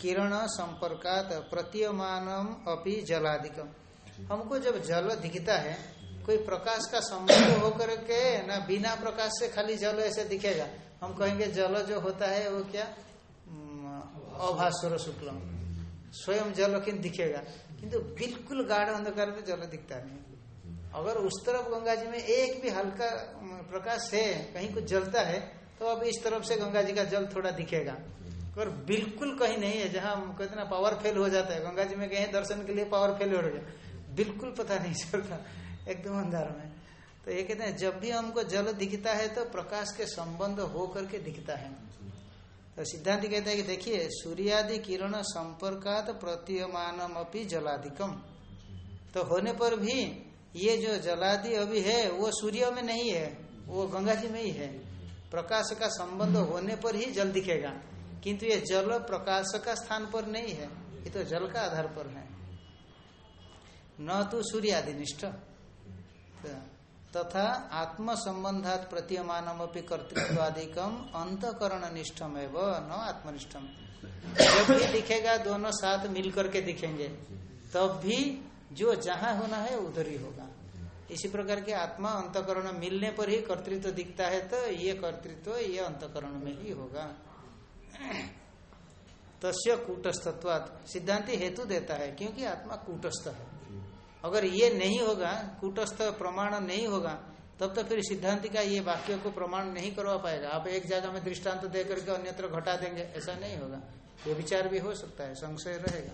किरण संपर्कात प्रतीयमान अपि जलादिकम। हमको जब जल दिखता है, कोई प्रकाश का संबंध होकर के ना बिना प्रकाश से खाली जल ऐसे दिखेगा? हम कहेंगे, जल जो होता है वो क्या? अभास्वर शुक्लम। स्वयं जल किन दिखेगा। किंतु बिल्कुल गाढ़ अंधकार में जल दिखता नहीं। अगर उस तरफ़ गंगा जी में एक भी हल्का प्रकाश है, कहीं कुछ जलता है तो अब इस तरफ़ से गंगा जी का जल थोड़ा दिखेगा। और बिल्कुल कहीं नहीं है, जहाँ कहते ना पावर फेल हो जाता है। गंगा जी में कहीं दर्शन के लिए पावर फेल हो गया बिल्कुल पता नहीं चलता, एकदम अंधार में। तो ये कहते हैं, जब भी हमको जल दिखता है तो प्रकाश के संबंध हो करके दिखता है। तो सिद्धांत कहता है कि देखिए, सूर्यादि किरण संपर्कात प्रतीयमान अपनी जलाधिकम तो होने पर भी ये जो जलादि अभी है, वो सूर्य में नहीं है, वो गंगा जी में ही है। प्रकाश का संबंध होने पर ही जल दिखेगा। किंतु ये जल प्रकाश का स्थान पर नहीं है, ये तो जल का आधार पर है। न तो सूर्यादि निष्ठ तथा आत्म संबंधात प्रतीयमानम अपनी कर्तृत्वादिकम अंतकरण निष्ठम है एवं, न आत्मनिष्ठम। जब भी दिखेगा, दोनों साथ मिलकर के दिखेंगे, तब भी जो जहाँ होना है, उधर ही होगा। इसी प्रकार के आत्मा अंतकरण मिलने पर ही कर्तृत्व दिखता है तो ये कर्तृत्व, ये अंतकरण में ही होगा। तस्य कूटस्थत्वात, सिद्धांति हेतु देता है, क्योंकि आत्मा कूटस्थ है। अगर ये नहीं होगा, कूटस्थ प्रमाण नहीं होगा, तब तो फिर सिद्धांति का ये वाक्य को प्रमाण नहीं करवा पाएगा। आप एक जगह में दृष्टांत तो दे करके अन्यत्र घटा देंगे, ऐसा नहीं होगा। ये विचार भी हो सकता है, संशय रहेगा।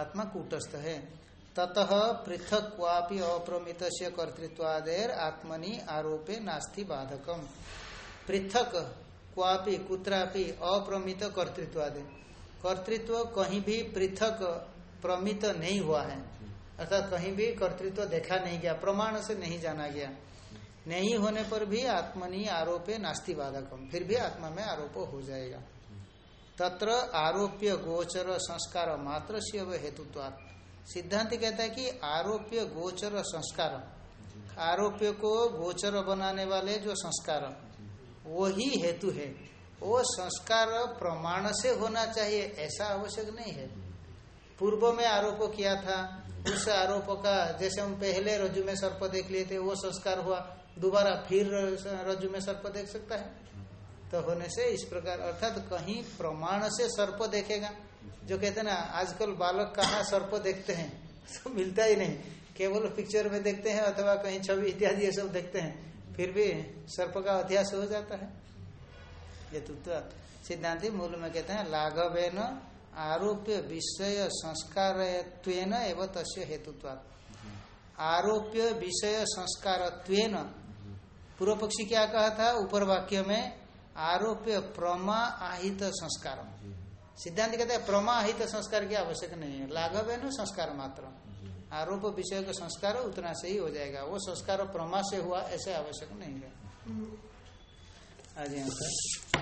आत्मा कूटस्थ है। ततः पृथक क्वापि अप्रमित कर्तृत्वादेर आत्मनि आरोपे नास्ति बाधकम। पृथक क्वापि कुत्रापि अप्रमित कर्तृत्वादे। कर्तृत्व कहीं भी पृथक, प्रमित नहीं हुआ है। अर्थात कहीं भी कर्तृत्व देखा नहीं गया, प्रमाण से नहीं जाना गया। नहीं होने पर भी आत्मनि आरोपे नास्ति बाधकम फिर भी आत्मा में आरोप हो जाएगा। तत्र आरोप्य गोचर संस्कार मात्र से हेतुत्वात्। सिद्धांत कहता है कि आरोप्य गोचर संस्कार, आरोप्य को गोचर बनाने वाले जो संस्कार वो ही हेतु है। वो संस्कार प्रमाण से होना चाहिए, ऐसा आवश्यक नहीं है। पूर्व में आरोप किया था उस आरोप का, जैसे हम पहले रज्जु में सर्प देख लिए थे, वो संस्कार हुआ। दोबारा फिर रज्जु में सर्प देख सकता है? तो होने से इस प्रकार, अर्थात कहीं प्रमाण से सर्प देखेगा। जो कहते ना, आजकल बालक कहाँ सर्प देखते हैं? तो मिलता ही नहीं। केवल पिक्चर में देखते हैं अथवा कहीं छवि इत्यादि ये सब देखते हैं। फिर भी सर्प का अध्यास हो जाता है। ये तो सिद्धांति मूल में कहते हैं, लाघवेन आरोप्य विषय संस्कार एवं तस्य हेतुत्वात्। आरोप्य विषय संस्कार पूर्व पक्षी क्या कहा था ऊपर वाक्य में? आरोप्य प्रमा आहित संस्कार सिद्धांत कहते हैं प्रमा आहित संस्कार की आवश्यक नहीं है। लाघव है न संस्कार मात्र आरोप विषय का संस्कार उतना से ही हो जाएगा। वो संस्कार प्रमा से हुआ ऐसे आवश्यक नहीं है। आगे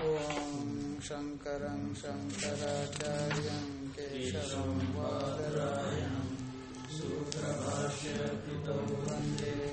ओम शंकर शंकरचार्य केशव वादरायण। सूत्र भाष्य वंदे